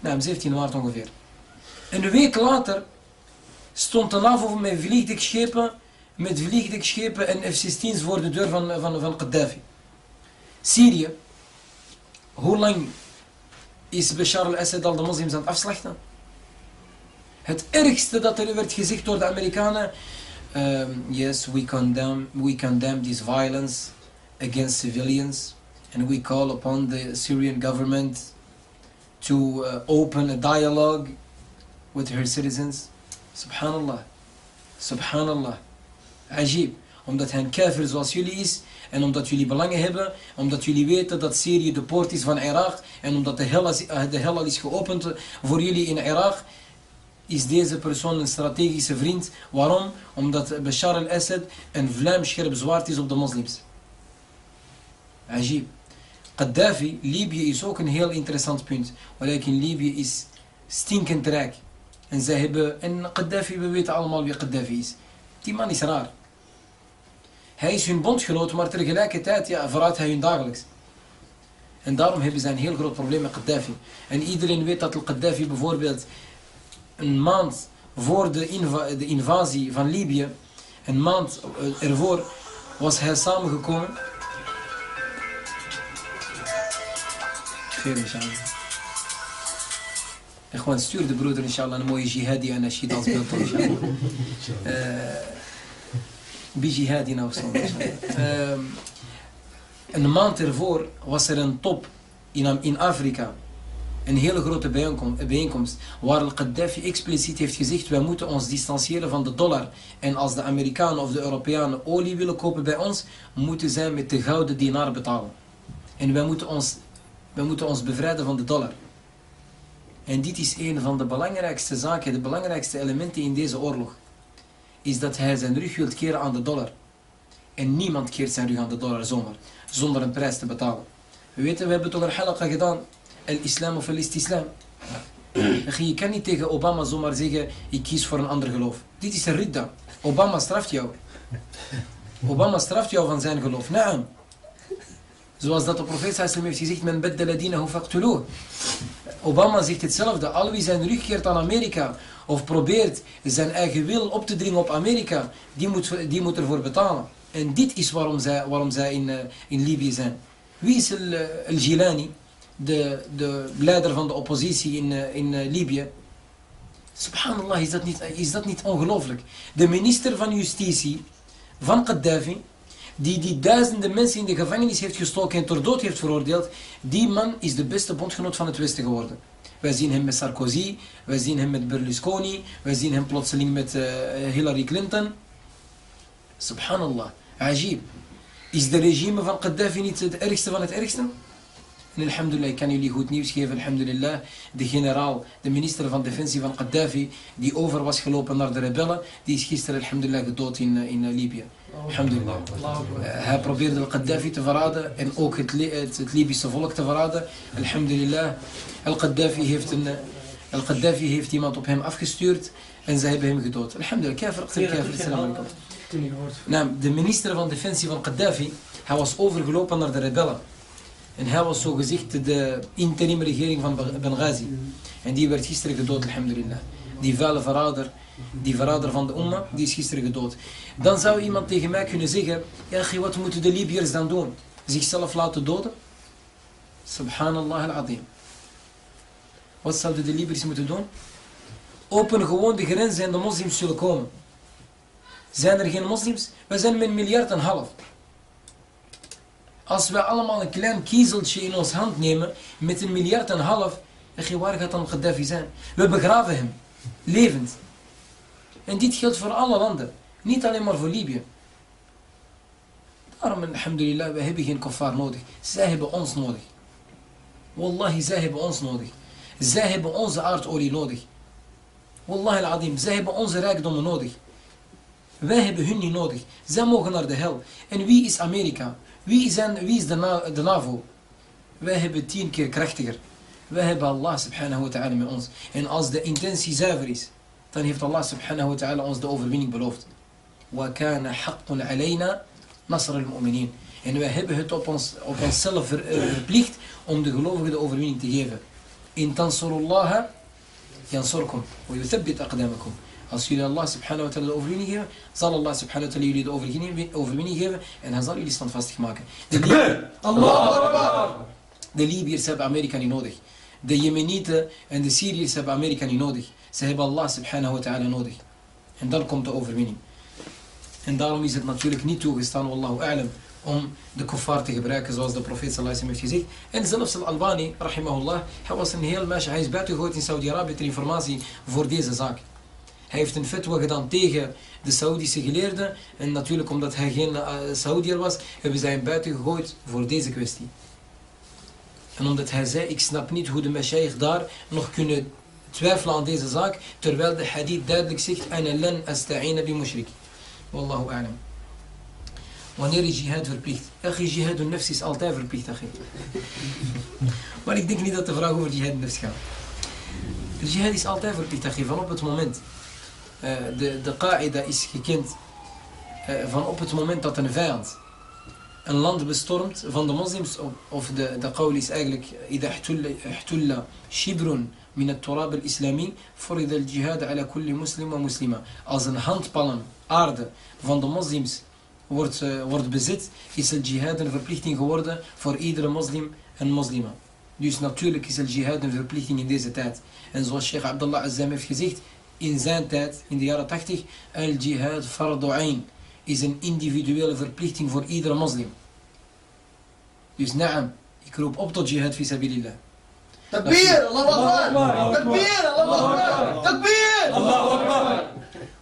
Nee, 17 maart ongeveer. Een week later stond de NAVO met vliegdekschepen, met vliegdekschepen en F-16's voor de deur van, van, van Gaddafi. Syrië. Hoe lang is Bashar al-Assad al de moslims aan het afslachten? Het ergste dat er werd gezegd door de Amerikanen. Um, yes, we condemn, we condemn this violence against civilians. And we call upon the Syrian government to uh, open a dialogue with her citizens. Subhanallah. Subhanallah. Ajib. Omdat hij een kafir zoals jullie is. En omdat jullie belangen hebben. Omdat jullie weten dat Syrië de poort is van Irak. En omdat de hel, eh, de hel is geopend voor jullie in Irak. Is deze persoon een strategische vriend. Waarom? Omdat Bashar al-Assad een vlijmscherp zwaard is op de moslims. Ajib. Gaddafi, Libië is ook een heel interessant punt. Walakin Libië is stinkend rijk. En zij hebben, en Gaddafi, we weten allemaal wie Gaddafi is. Die man is raar. Hij is hun bondgenoot, maar tegelijkertijd ja, verraadt hij hun dagelijks. En daarom hebben zij een heel groot probleem met Gaddafi. En iedereen weet dat Gaddafi bijvoorbeeld een maand voor de, inva de invasie van Libië, een maand eh, ervoor, was hij samengekomen Geer, inshallah. En gewoon stuur de broeder, inshallah, een mooie jihadi en als je als beeld, inshallah. Eh, Bi jihadi nou zo. Ehm, Een maand ervoor was er een top in, in Afrika. Een hele grote bijeenkom- bijeenkomst. Waar al-Qaddafi expliciet heeft gezegd: wij moeten ons distancieren van de dollar. En als de Amerikanen of de Europeanen olie willen kopen bij ons, moeten zij met de gouden dinar betalen. En wij moeten ons, wij moeten ons bevrijden van de dollar. En dit is een van de belangrijkste zaken, de belangrijkste elementen in deze oorlog. Is dat hij zijn rug wil keren aan de dollar. En niemand keert zijn rug aan de dollar zomaar, zonder een prijs te betalen. We weten, we hebben toch een halakha gedaan, el-islam of el-istislam. Je kan niet tegen Obama zomaar zeggen, ik kies voor een ander geloof. Dit is een ridda. Obama straft jou. Obama straft jou van zijn geloof. Naam. Zoals dat de profeet sallam heeft gezegd, men beddela dinahu faqtuluh. Obama zegt hetzelfde. Al wie zijn rug keert aan Amerika of probeert zijn eigen wil op te dringen op Amerika, die moet, die moet ervoor betalen. En dit is waarom zij, waarom zij in, eh, in Libië zijn. Wie is El- eh, de, de leider van de oppositie in, eh, in Libië? Subhanallah, is dat niet, is dat niet ongelooflijk? De minister van Justitie van Gaddafi, die die duizenden mensen in de gevangenis heeft gestoken en ter dood heeft veroordeeld, die man is de beste bondgenoot van het Westen geworden. Wij zien hem met Sarkozy, wij zien hem met Berlusconi, wij zien hem plotseling met eh, Hillary Clinton. Subhanallah, ajib. Is de regime van Gaddafi niet het ergste van het ergste? En alhamdulillah, ik kan jullie goed nieuws geven, alhamdulillah. De generaal, de minister van Defensie van Gaddafi, die over was gelopen naar de rebellen, die is gisteren alhamdulillah gedood in, eh, in eh, Libië. Alhamdulillah. Eh, hij probeerde Gaddafi te verraden en ook het, het, het Libische volk te verraden. Alhamdulillah. Al-Gaddafi heeft, een, Al-Gaddafi heeft iemand op hem afgestuurd en ze hebben hem gedood. Alhamdulillah. Kafir, kafir, alaikum. Nou, de minister van Defensie van Gaddafi, hij was overgelopen naar de rebellen. En hij was zogezegd de interim regering van Beng- Benghazi. En die werd gisteren gedood, alhamdulillah. Die vuile verrader, die verrader van de umma, die is gisteren gedood. Dan zou iemand tegen mij kunnen zeggen, ja, wat moeten de Libiërs dan doen? Zichzelf laten doden? Subhanallah al-azim. Wat zouden de Libiërs moeten doen? Open gewoon de grenzen en de moslims zullen komen. Zijn er geen moslims? We zijn met een miljard en een half. Als we allemaal een klein kiezeltje in ons hand nemen met een miljard en half, waar gaat dan Gaddafi zijn? We begraven hem, levend. En dit geldt voor alle landen, niet alleen maar voor Libië. Daarom, alhamdulillah, we hebben geen kofar nodig. Zij hebben ons nodig. Wallahi, zij hebben ons nodig. Zij hebben onze aardolie nodig. Wallahi al-adim, zij hebben onze rijkdommen nodig. Wij hebben hun niet nodig. Zij mogen naar de hel. En wie is Amerika? Wie, zijn, wie is de, Na- de NAVO? Wij hebben tien keer krachtiger. Wij hebben Allah subhanahu wa ta'ala met ons. En als de intentie zuiver is, dan heeft Allah subhanahu wa ta'ala ons de overwinning beloofd. وَكَانَ حَقٌّ عَلَيْنَا نَصْرَ الْمُؤْمِنِينَ En wij hebben het op, ons, op onszelf ver- eh, verplicht om de gelovigen de overwinning te geven. In tansurullaha yansurkum wa yuthabbit aqdamakum. als jullie Allah subhanahu wa ta'ala de overwinning geven, zal Allah subhanahu wa ta'ala jullie de overwinning, overwinning geven en hij zal jullie standvastig maken. De, Libi- Allah de Libiërs hebben Amerika niet nodig. De Jemenieten en de Syriërs hebben Amerika niet nodig. Ze hebben Allah subhanahu wa ta'ala nodig. En dan komt de overwinning. En daarom is het natuurlijk niet toegestaan, wallahu a'lam, om de kuffar te gebruiken zoals de profeet sallallahu heeft gezegd. En zelfs al-Albani, rahimahullah, hij was een heel meisje, hij is buitengegooid in Saudi-Arabië ter informatie voor deze zaak. Hij heeft een fatwa gedaan tegen de Saoedische geleerden. En natuurlijk omdat hij geen uh, Saoediër was, hebben zij hem buiten gegooid voor deze kwestie. En omdat hij zei, ik snap niet hoe de mashayikh daar nog kunnen twijfelen aan deze zaak, terwijl de hadith duidelijk zegt, ana lan asta'ina bi mushrik. Wallahu a'lam. Wanneer is jihad verplicht? Achi, jihad nafs is altijd verplicht. Maar ik denk niet dat de vraag over jihad nafs gaat. Jihad is altijd verplicht, achi, van op het moment. Uh, de, de qaida is gekend uh, van op het moment dat een vijand een land bestormt van de moslims, of de, de qawl is eigenlijk إذا احتل, احتل شبر من التراب الإسلامي فرض الجهاد على كل مسلم ومسلمة. Als een handpalm aarde van de moslims wordt, uh, wordt bezet, is het jihad een verplichting geworden voor iedere moslim en moslima. Dus natuurlijk is het jihad een verplichting in deze tijd. En zoals Sheikh Abdullah Azam heeft gezegd, in zijn tijd, in de jaren 80, al-jihad fardu ayn is een individuele verplichting voor iedere moslim. Dus naam, ik roep op tot jihad fi sabilillah. تكبير الله اكبر تكبير الله اكبر تكبير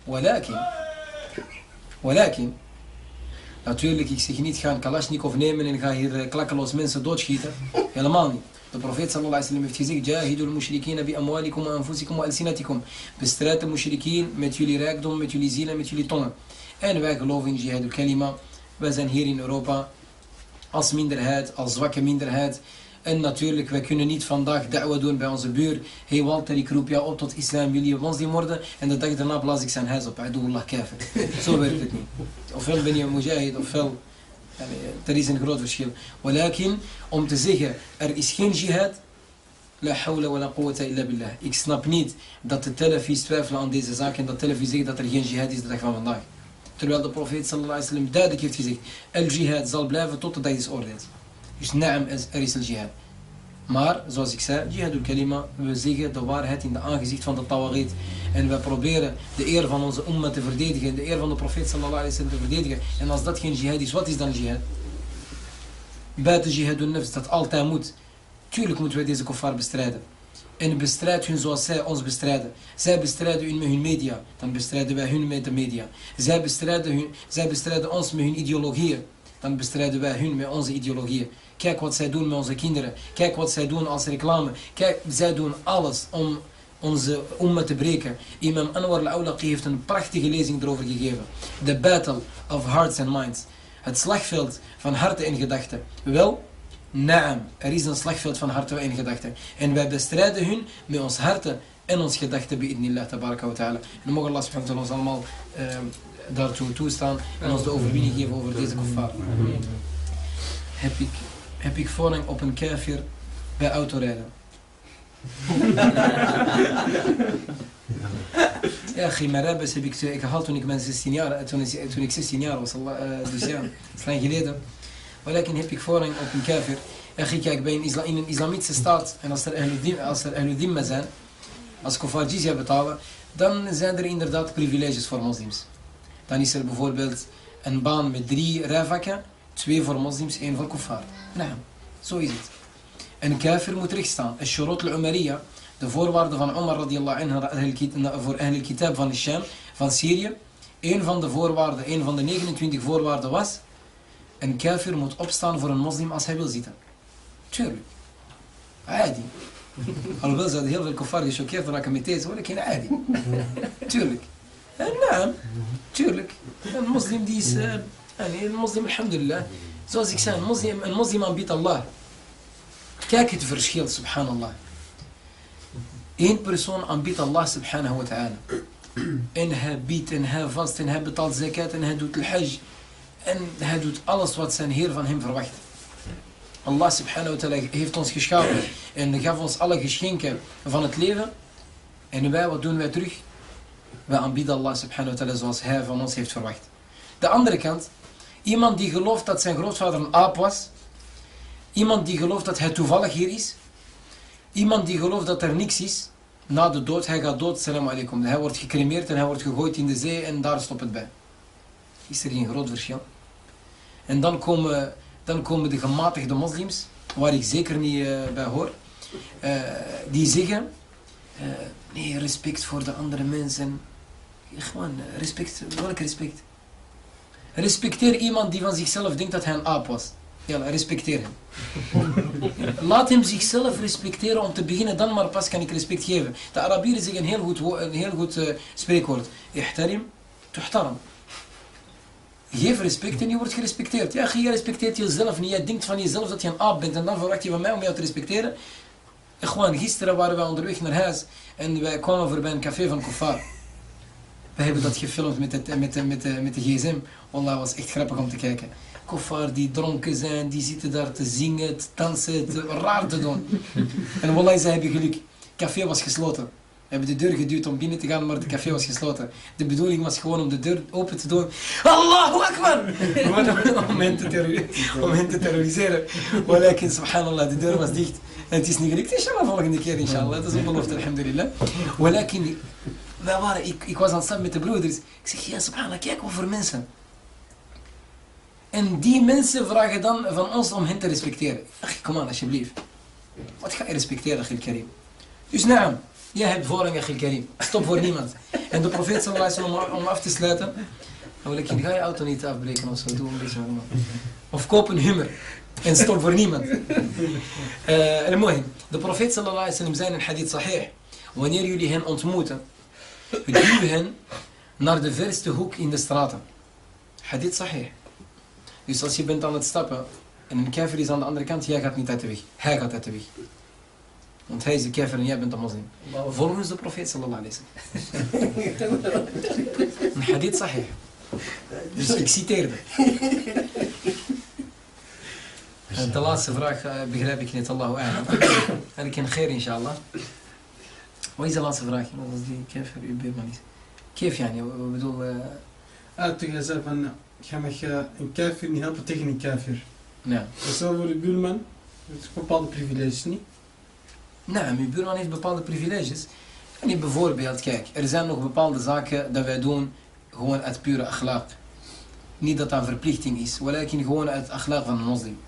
ولكن ولكن natuurlijk ik zeg niet ga een kalasjnikov nemen en ga hier eh, klakkeloos mensen doodschieten helemaal niet de profeet sallallahu alaihi wasallam heeft gezegd jahidul mushrikina bi amwalikum wa anfusikum wa alsinatikum bestrijd de mushrikeen met jullie rijkdom met jullie ziel en met jullie tongen en wij geloven in jihadul kalima wij zijn hier in Europa als minderheid als zwakke minderheid en natuurlijk, wij kunnen niet vandaag da'wa doen bij onze buur. Hey Walter, ik roep jou op tot islam, wil je moslim worden? En de dag daarna blaas ik zijn huis op. Adoullah kafir. Zo werkt het niet. Ofwel ben je mujahid, ofwel... Er is een groot verschil. Walakin, om te zeggen, er is geen jihad, La hawla wa la quwwata illa billah. Ik snap niet dat de televisie twijfelen aan deze zaak en dat televisie zegt dat er geen jihad is de dag van vandaag. Terwijl de profeet sallallahu alaihi wasallam duidelijk heeft gezegd, el jihad zal blijven tot de dag is oordeeld. Dus naam, er is el jihad. Maar, zoals ik zei, jihadul kalima, we zeggen de waarheid in de aangezicht van de tawagit. En we proberen de eer van onze umma te verdedigen, de eer van de profeet sallallahu alaihi wasallam te verdedigen. En als dat geen jihad is, wat is dan jihad? Buiten jihadul nafs, dat altijd moet. Tuurlijk moeten wij deze kuffar bestrijden. En bestrijd hun zoals zij ons bestrijden. Zij bestrijden hun met hun media, dan bestrijden wij hun met de media. Zij bestrijden, hun, zij bestrijden ons met hun ideologieën, dan bestrijden wij hun met onze ideologieën. Kijk wat zij doen met onze kinderen. Kijk wat zij doen als reclame. Kijk, zij doen alles om onze umma te breken. Imam Anwar al-Awlaqi heeft een prachtige lezing erover gegeven. The Battle of Hearts and Minds. Het slagveld van harten en gedachten. Wel, naam, er is een slagveld van harten en gedachten. En wij bestrijden hun met ons harten en ons gedachten bi'idnillah tabaraka wa ta'ala. En mogen Allah subhanahu wa ta'ala ons allemaal uh, daartoe toestaan en ons de overwinning geven over deze kuffar. Heb ik heb ik voorrang op een kafir bij autorijden. ja, geen rabbis heb ik, ik gehaald toen ik, mijn 16 jaar, toen, ik, toen ik 16 jaar was, Allah, dus ja, dat is lang geleden. Maar heb ik voorrang op een kafir. Ja, kijk, bij een isla, in een islamitische staat, en als er ahludim, als er ahludim zijn, als kofar jizya betalen, dan zijn er inderdaad privileges voor moslims. Dan is er bijvoorbeeld een baan met drie rijvakken, Twee voor moslims, één voor kuffar. Nou, zo is het. Een kafir moet rechtstaan. Al-Shurut al-Umariya, de voorwaarden van Umar radiallahu anhu voor Ahl kitab van Sham, van Syrië. Een van de voorwaarden, een van de 29 voorwaarden was, een kafir moet opstaan voor een moslim als hij wil zitten. Tuurlijk. Adi. Alhoewel zouden heel veel kuffar gechoqueerd raken met deze, hoor ik geen adi. Tuurlijk. En naam, tuurlijk. Een moslim die is... Uh, een moslim, alhamdulillah. Zoals ik zei, een moslim, aanbiedt Allah. Kijk het verschil, subhanallah. Eén persoon aanbiedt Allah subhanahu wa ta'ala. En hij biedt en hij vast en hij betaalt zakat en hij doet al-hajj. En hij doet alles wat zijn Heer van hem verwacht. Allah subhanahu wa ta'ala heeft ons geschapen en gaf ons alle geschenken van het leven. En wij, wat doen wij terug? Wij aanbieden Allah subhanahu wa ta'ala zoals hij van ons heeft verwacht. De andere kant, Iemand die gelooft dat zijn grootvader een aap was. Iemand die gelooft dat hij toevallig hier is. Iemand die gelooft dat er niks is. Na de dood, hij gaat dood, salam alaikum. Hij wordt gecremeerd en hij wordt gegooid in de zee en daar stopt het bij. Is er geen groot verschil. En dan komen, dan komen de gematigde moslims, waar ik zeker niet uh, bij hoor. Uh, die zeggen, uh, nee, respect voor de andere mensen. Gewoon, respect, welk respect? Respecteer iemand die van zichzelf denkt dat hij een aap was. Ja, respecteer hem. Laat hem zichzelf respecteren om te beginnen, dan maar pas kan ik respect geven. De Arabieren zeggen een heel goed, een heel goed uh, spreekwoord. Ihtarim, tuhtaram. Geef respect en je wordt gerespecteerd. Ja, je respecteert jezelf niet. Jij denkt van jezelf dat je een aap bent en dan verwacht je van mij om jou te respecteren. Gewoon, gisteren waren wij onderweg naar huis en wij kwamen voorbij een café van Kofar. We hebben dat gefilmd met, het, met, de, met, de, met de gsm. Wallah, was echt grappig om te kijken. Kofar die dronken zijn, die zitten daar te zingen, te dansen, te, raar te doen. En wallah, ze hebben geluk. Het café was gesloten. We hebben de deur geduwd om binnen te gaan, maar de café was gesloten. De bedoeling was gewoon om de deur open te doen. Allahu Akbar! Om hen te, om hen te terroriseren. Walakin, subhanallah, de deur was dicht. En het is niet gelukt. Inshallah, volgende keer, inshallah. Dat is een belofte, alhamdulillah. Walakin, ik, ik was aan het staan met de broeders. Ik zeg, ja, subhanallah, kijk wat voor mensen. En die mensen vragen dan van ons om hen te respecteren. Ach, kom aan, alsjeblieft. Wat ga je respecteren, Achil Karim? Dus naam, jij hebt voorrang, Achil Karim. Stop voor niemand. En de profeet sallallahu alaihi om af te sluiten. Nou, wil ik je, ga je auto niet afbreken of zo, doen, een beetje. Of koop een humor En stop voor niemand. Uh, de profeet sallallahu alaihi wasallam zei in een hadith sahih. Wanneer jullie hen ontmoeten, duw hen naar de verste hoek in de straten. Hadith sahih. Dus als je bent aan het stappen en een kafir is aan de andere kant, jij gaat niet uit de weg. Hij gaat uit de weg. Want hij is de kafir en jij bent de moslim. Volgens de profeet sallallahu alaihi wasallam. Een hadith sahih. Dus ik citeerde. En de laatste vraag uh, begrijp ik niet, Allahu a'lam. En ik geer inshallah. Wat is de laatste vraag? Wat is die kafir, uw buurman is? Kef yani, ik bedoel... Uh, toen je zei van, ga je een kafir niet helpen tegen een kafir. ja. Dat is wel voor de buurman, dat is bepaalde privileges niet. Nou, mijn buurman heeft bepaalde privileges. En bijvoorbeeld, kijk, er zijn nog bepaalde zaken dat wij doen gewoon uit pure akhlaq. Niet dat dat een verplichting is, maar gewoon uit akhlaq van een moslim.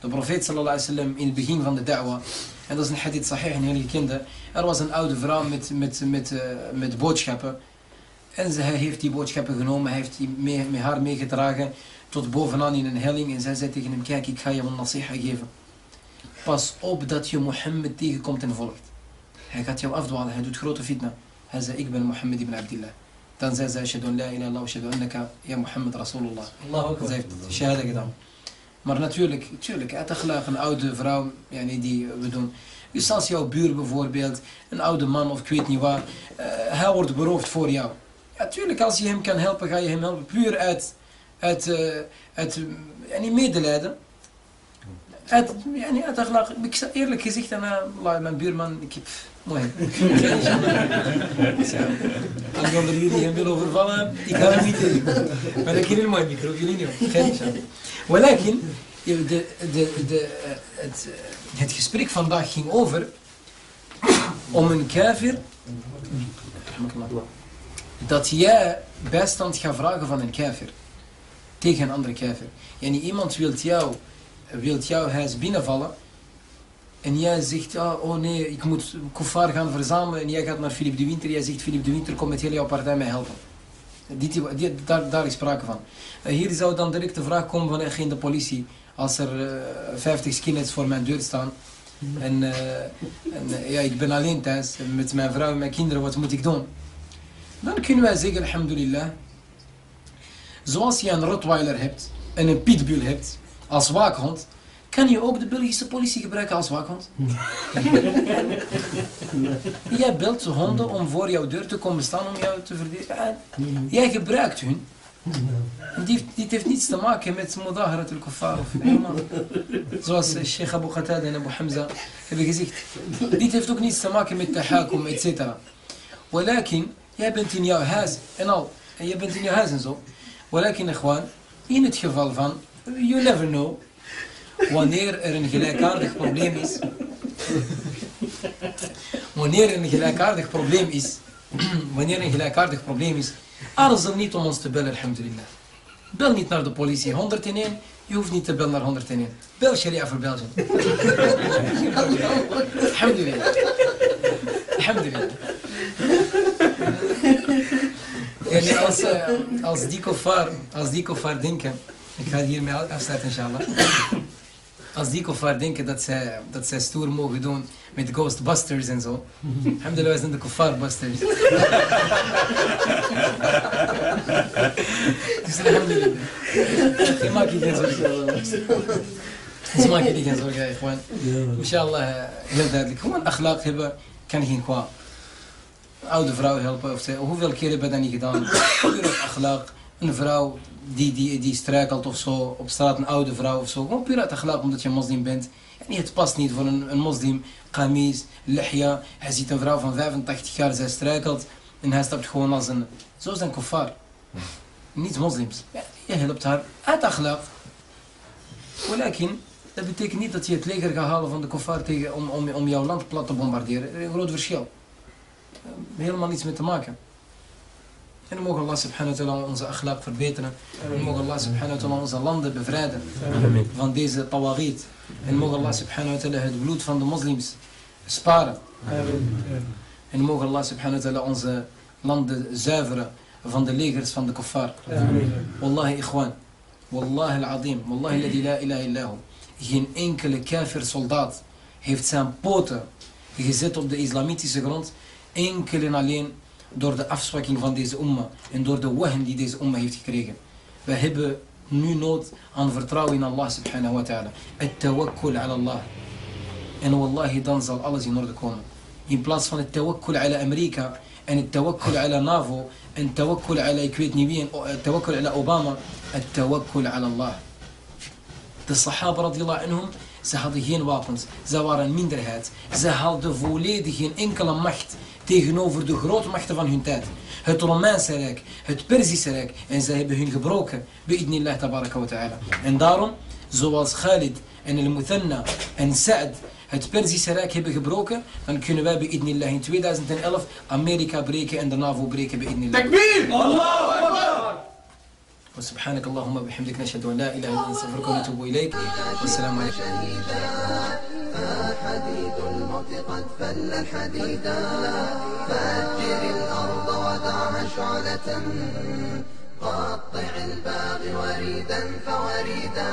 De profeet sallallahu alaihi wasallam in het begin van de da'wa, en dat is een hadith sahih, een heel gekende, er was een oude vrouw met, met, met, uh, met boodschappen. En ze, hij heeft die boodschappen genomen, hij heeft die mee, met haar meegedragen tot bovenaan in een helling. En zij zei tegen hem, kijk, ik ga je een nasiha geven. Pas op dat je Mohammed tegenkomt en volgt. Hij gaat jou afdwalen, hij doet grote fitna. Hij zei, ik ben Mohammed ibn Abdillah. Dan zei zij, Shadun la ilaha illallah, Shadun annaka, ya Mohammed Rasulullah. Zij heeft shahada gedaan. Maar natuurlijk, natuurlijk, akhlaq, een oude vrouw, yani die we doen. Dus als jouw buur bijvoorbeeld, een oude man of ik weet niet waar, uh, hij wordt beroofd voor jou. Ja, tuurlijk, als je hem kan helpen, ga je hem helpen. Puur uit, uit, uh, uit niet medelijden. Uit, ja, uit. Ik zeg eerlijk gezegd aan uh, mijn buurman, ik heb... Mooi. Als jullie hem wil overvallen, ik ga hem niet tegen. Maar ik heel mooi micro, jullie niet. Geen Walakin, de, de, de, het, het gesprek vandaag ging over om een kafir dat jij bijstand gaat vragen van een kafir tegen een andere kafir. En iemand wilt jou, wilt jouw huis binnenvallen en jij zegt, oh, oh nee, ik moet kuffar gaan verzamelen en jij gaat naar Philip de Winter. Jij zegt, Philip de Winter, kom met heel jouw partij mij helpen. Die, die, daar, daar is sprake van. Uh, hier zou dan direct de vraag komen van, geen de politie, als er uh, 50 skinheads voor mijn deur staan. En, uh, en ja, ik ben alleen thuis met mijn vrouw en mijn kinderen, wat moet ik doen? Dan kunnen wij zeggen, alhamdulillah, zoals je een Rottweiler hebt en een Pitbull hebt als waakhond, kan je ook de Belgische politie gebruiken als waakhond. Jij belt de honden om voor jouw deur te komen staan om jou te verdedigen. Jij gebruikt hun. En dit, dit heeft niets te maken met mudaharat al-kuffar. Zoals Sheikh Abu Qatada en Abu Hamza hebben gezegd. Dit heeft ook niets te maken met tahakum, etc. Walakin, jij bent in jouw huis en al. En jij bent in jouw huis en zo. Walakin, gewoon, in het geval van, you never know, wanneer er een gelijkaardig probleem is. Wanneer er een gelijkaardig probleem is. wanneer een gelijkaardig probleem is. Aarzel niet om ons te bellen, alhamdulillah. Bel niet naar de politie. 101, je hoeft niet te bellen naar 101. Bel Sharia voor Belgium. alhamdulillah. Alhamdulillah. En als, uh, als die kofar, als die denken, ik ga hiermee afsluiten inshallah. Als die kofar denken dat zij, dat zij stoer mogen doen met Ghostbusters en zo. Alhamdulillah, wij zijn de kofarbusters. dus alhamdulillah. Je maakt je geen zorgen. Dus maak je geen zorgen, gewoon. Inshallah, heel duidelijk. Gewoon akhlaq hebben, kan geen kwaad. Oude vrouw helpen, of hoeveel keer hebben we dat niet gedaan? Puur akhlaq, een vrouw die, die, die struikelt of zo op straat, een oude vrouw of zo. Gewoon puur uit akhlaq omdat je moslim bent. En het past niet voor een, een moslim. Qamis, lihya. Hij ziet een vrouw van 85 jaar, zij struikelt. En hij stapt gewoon als een... Zo zijn kuffar. Niet moslims. Ja, je helpt haar uit akhlaq. Walakin, dat betekent niet dat je het leger gaat halen van de kuffar tegen, om, om, om jouw land plat te bombarderen. Er is een groot verschil. Helemaal niets mee te maken. En mogen Allah subhanahu wa ta'ala onze akhlaq verbeteren. En mogen Allah subhanahu wa ta'ala onze landen bevrijden Amen. van deze tawagiet. En mogen Allah subhanahu wa ta'ala het bloed van de moslims sparen. En mogen Allah subhanahu wa ta'ala onze landen zuiveren van de legers van de kuffar. Wallahi ikhwan. Wallahi al-azim. Wallahi alladhi la ilaha illahu. Geen enkele kafir soldaat heeft zijn poten gezet op de islamitische grond. Enkel en alleen door de afzwakking van deze umma. En door de wahm die deze umma heeft gekregen. We hebben nu nood aan vertrouwen in Allah subhanahu wa ta'ala. Het tawakkul ala Allah. En wallahi dan zal alles in orde komen. In plaats van het tawakkul ala Amerika en het tawakkul ala NAVO en tawakkul ala ik weet en het tawakkul ala Obama. Het tawakkul ala Allah. De sahaba radiyallahu anhum, ze hadden geen wapens. Ze waren een minderheid. Ze hadden volledig geen enkele macht tegenover de grote machten van hun tijd. Het Romeinse Rijk, het Perzische Rijk. En ze hebben hun gebroken. Bi'idnillah tabaraka wa ta'ala. En daarom, zoals Khalid en al-Muthanna en Sa'd het Perzische Rijk hebben gebroken, dan kunnen wij bi'idnillah in 2011 Amerika breken en de NAVO breken bi'idnillah. وسبحانك اللهم وبحمدك نشهد أن لا إله إلا أنت نستغفرك ونتوب إليك. والسلام عليكم. حديد الموت قد فل شعلة قطع وريدا فوريدا.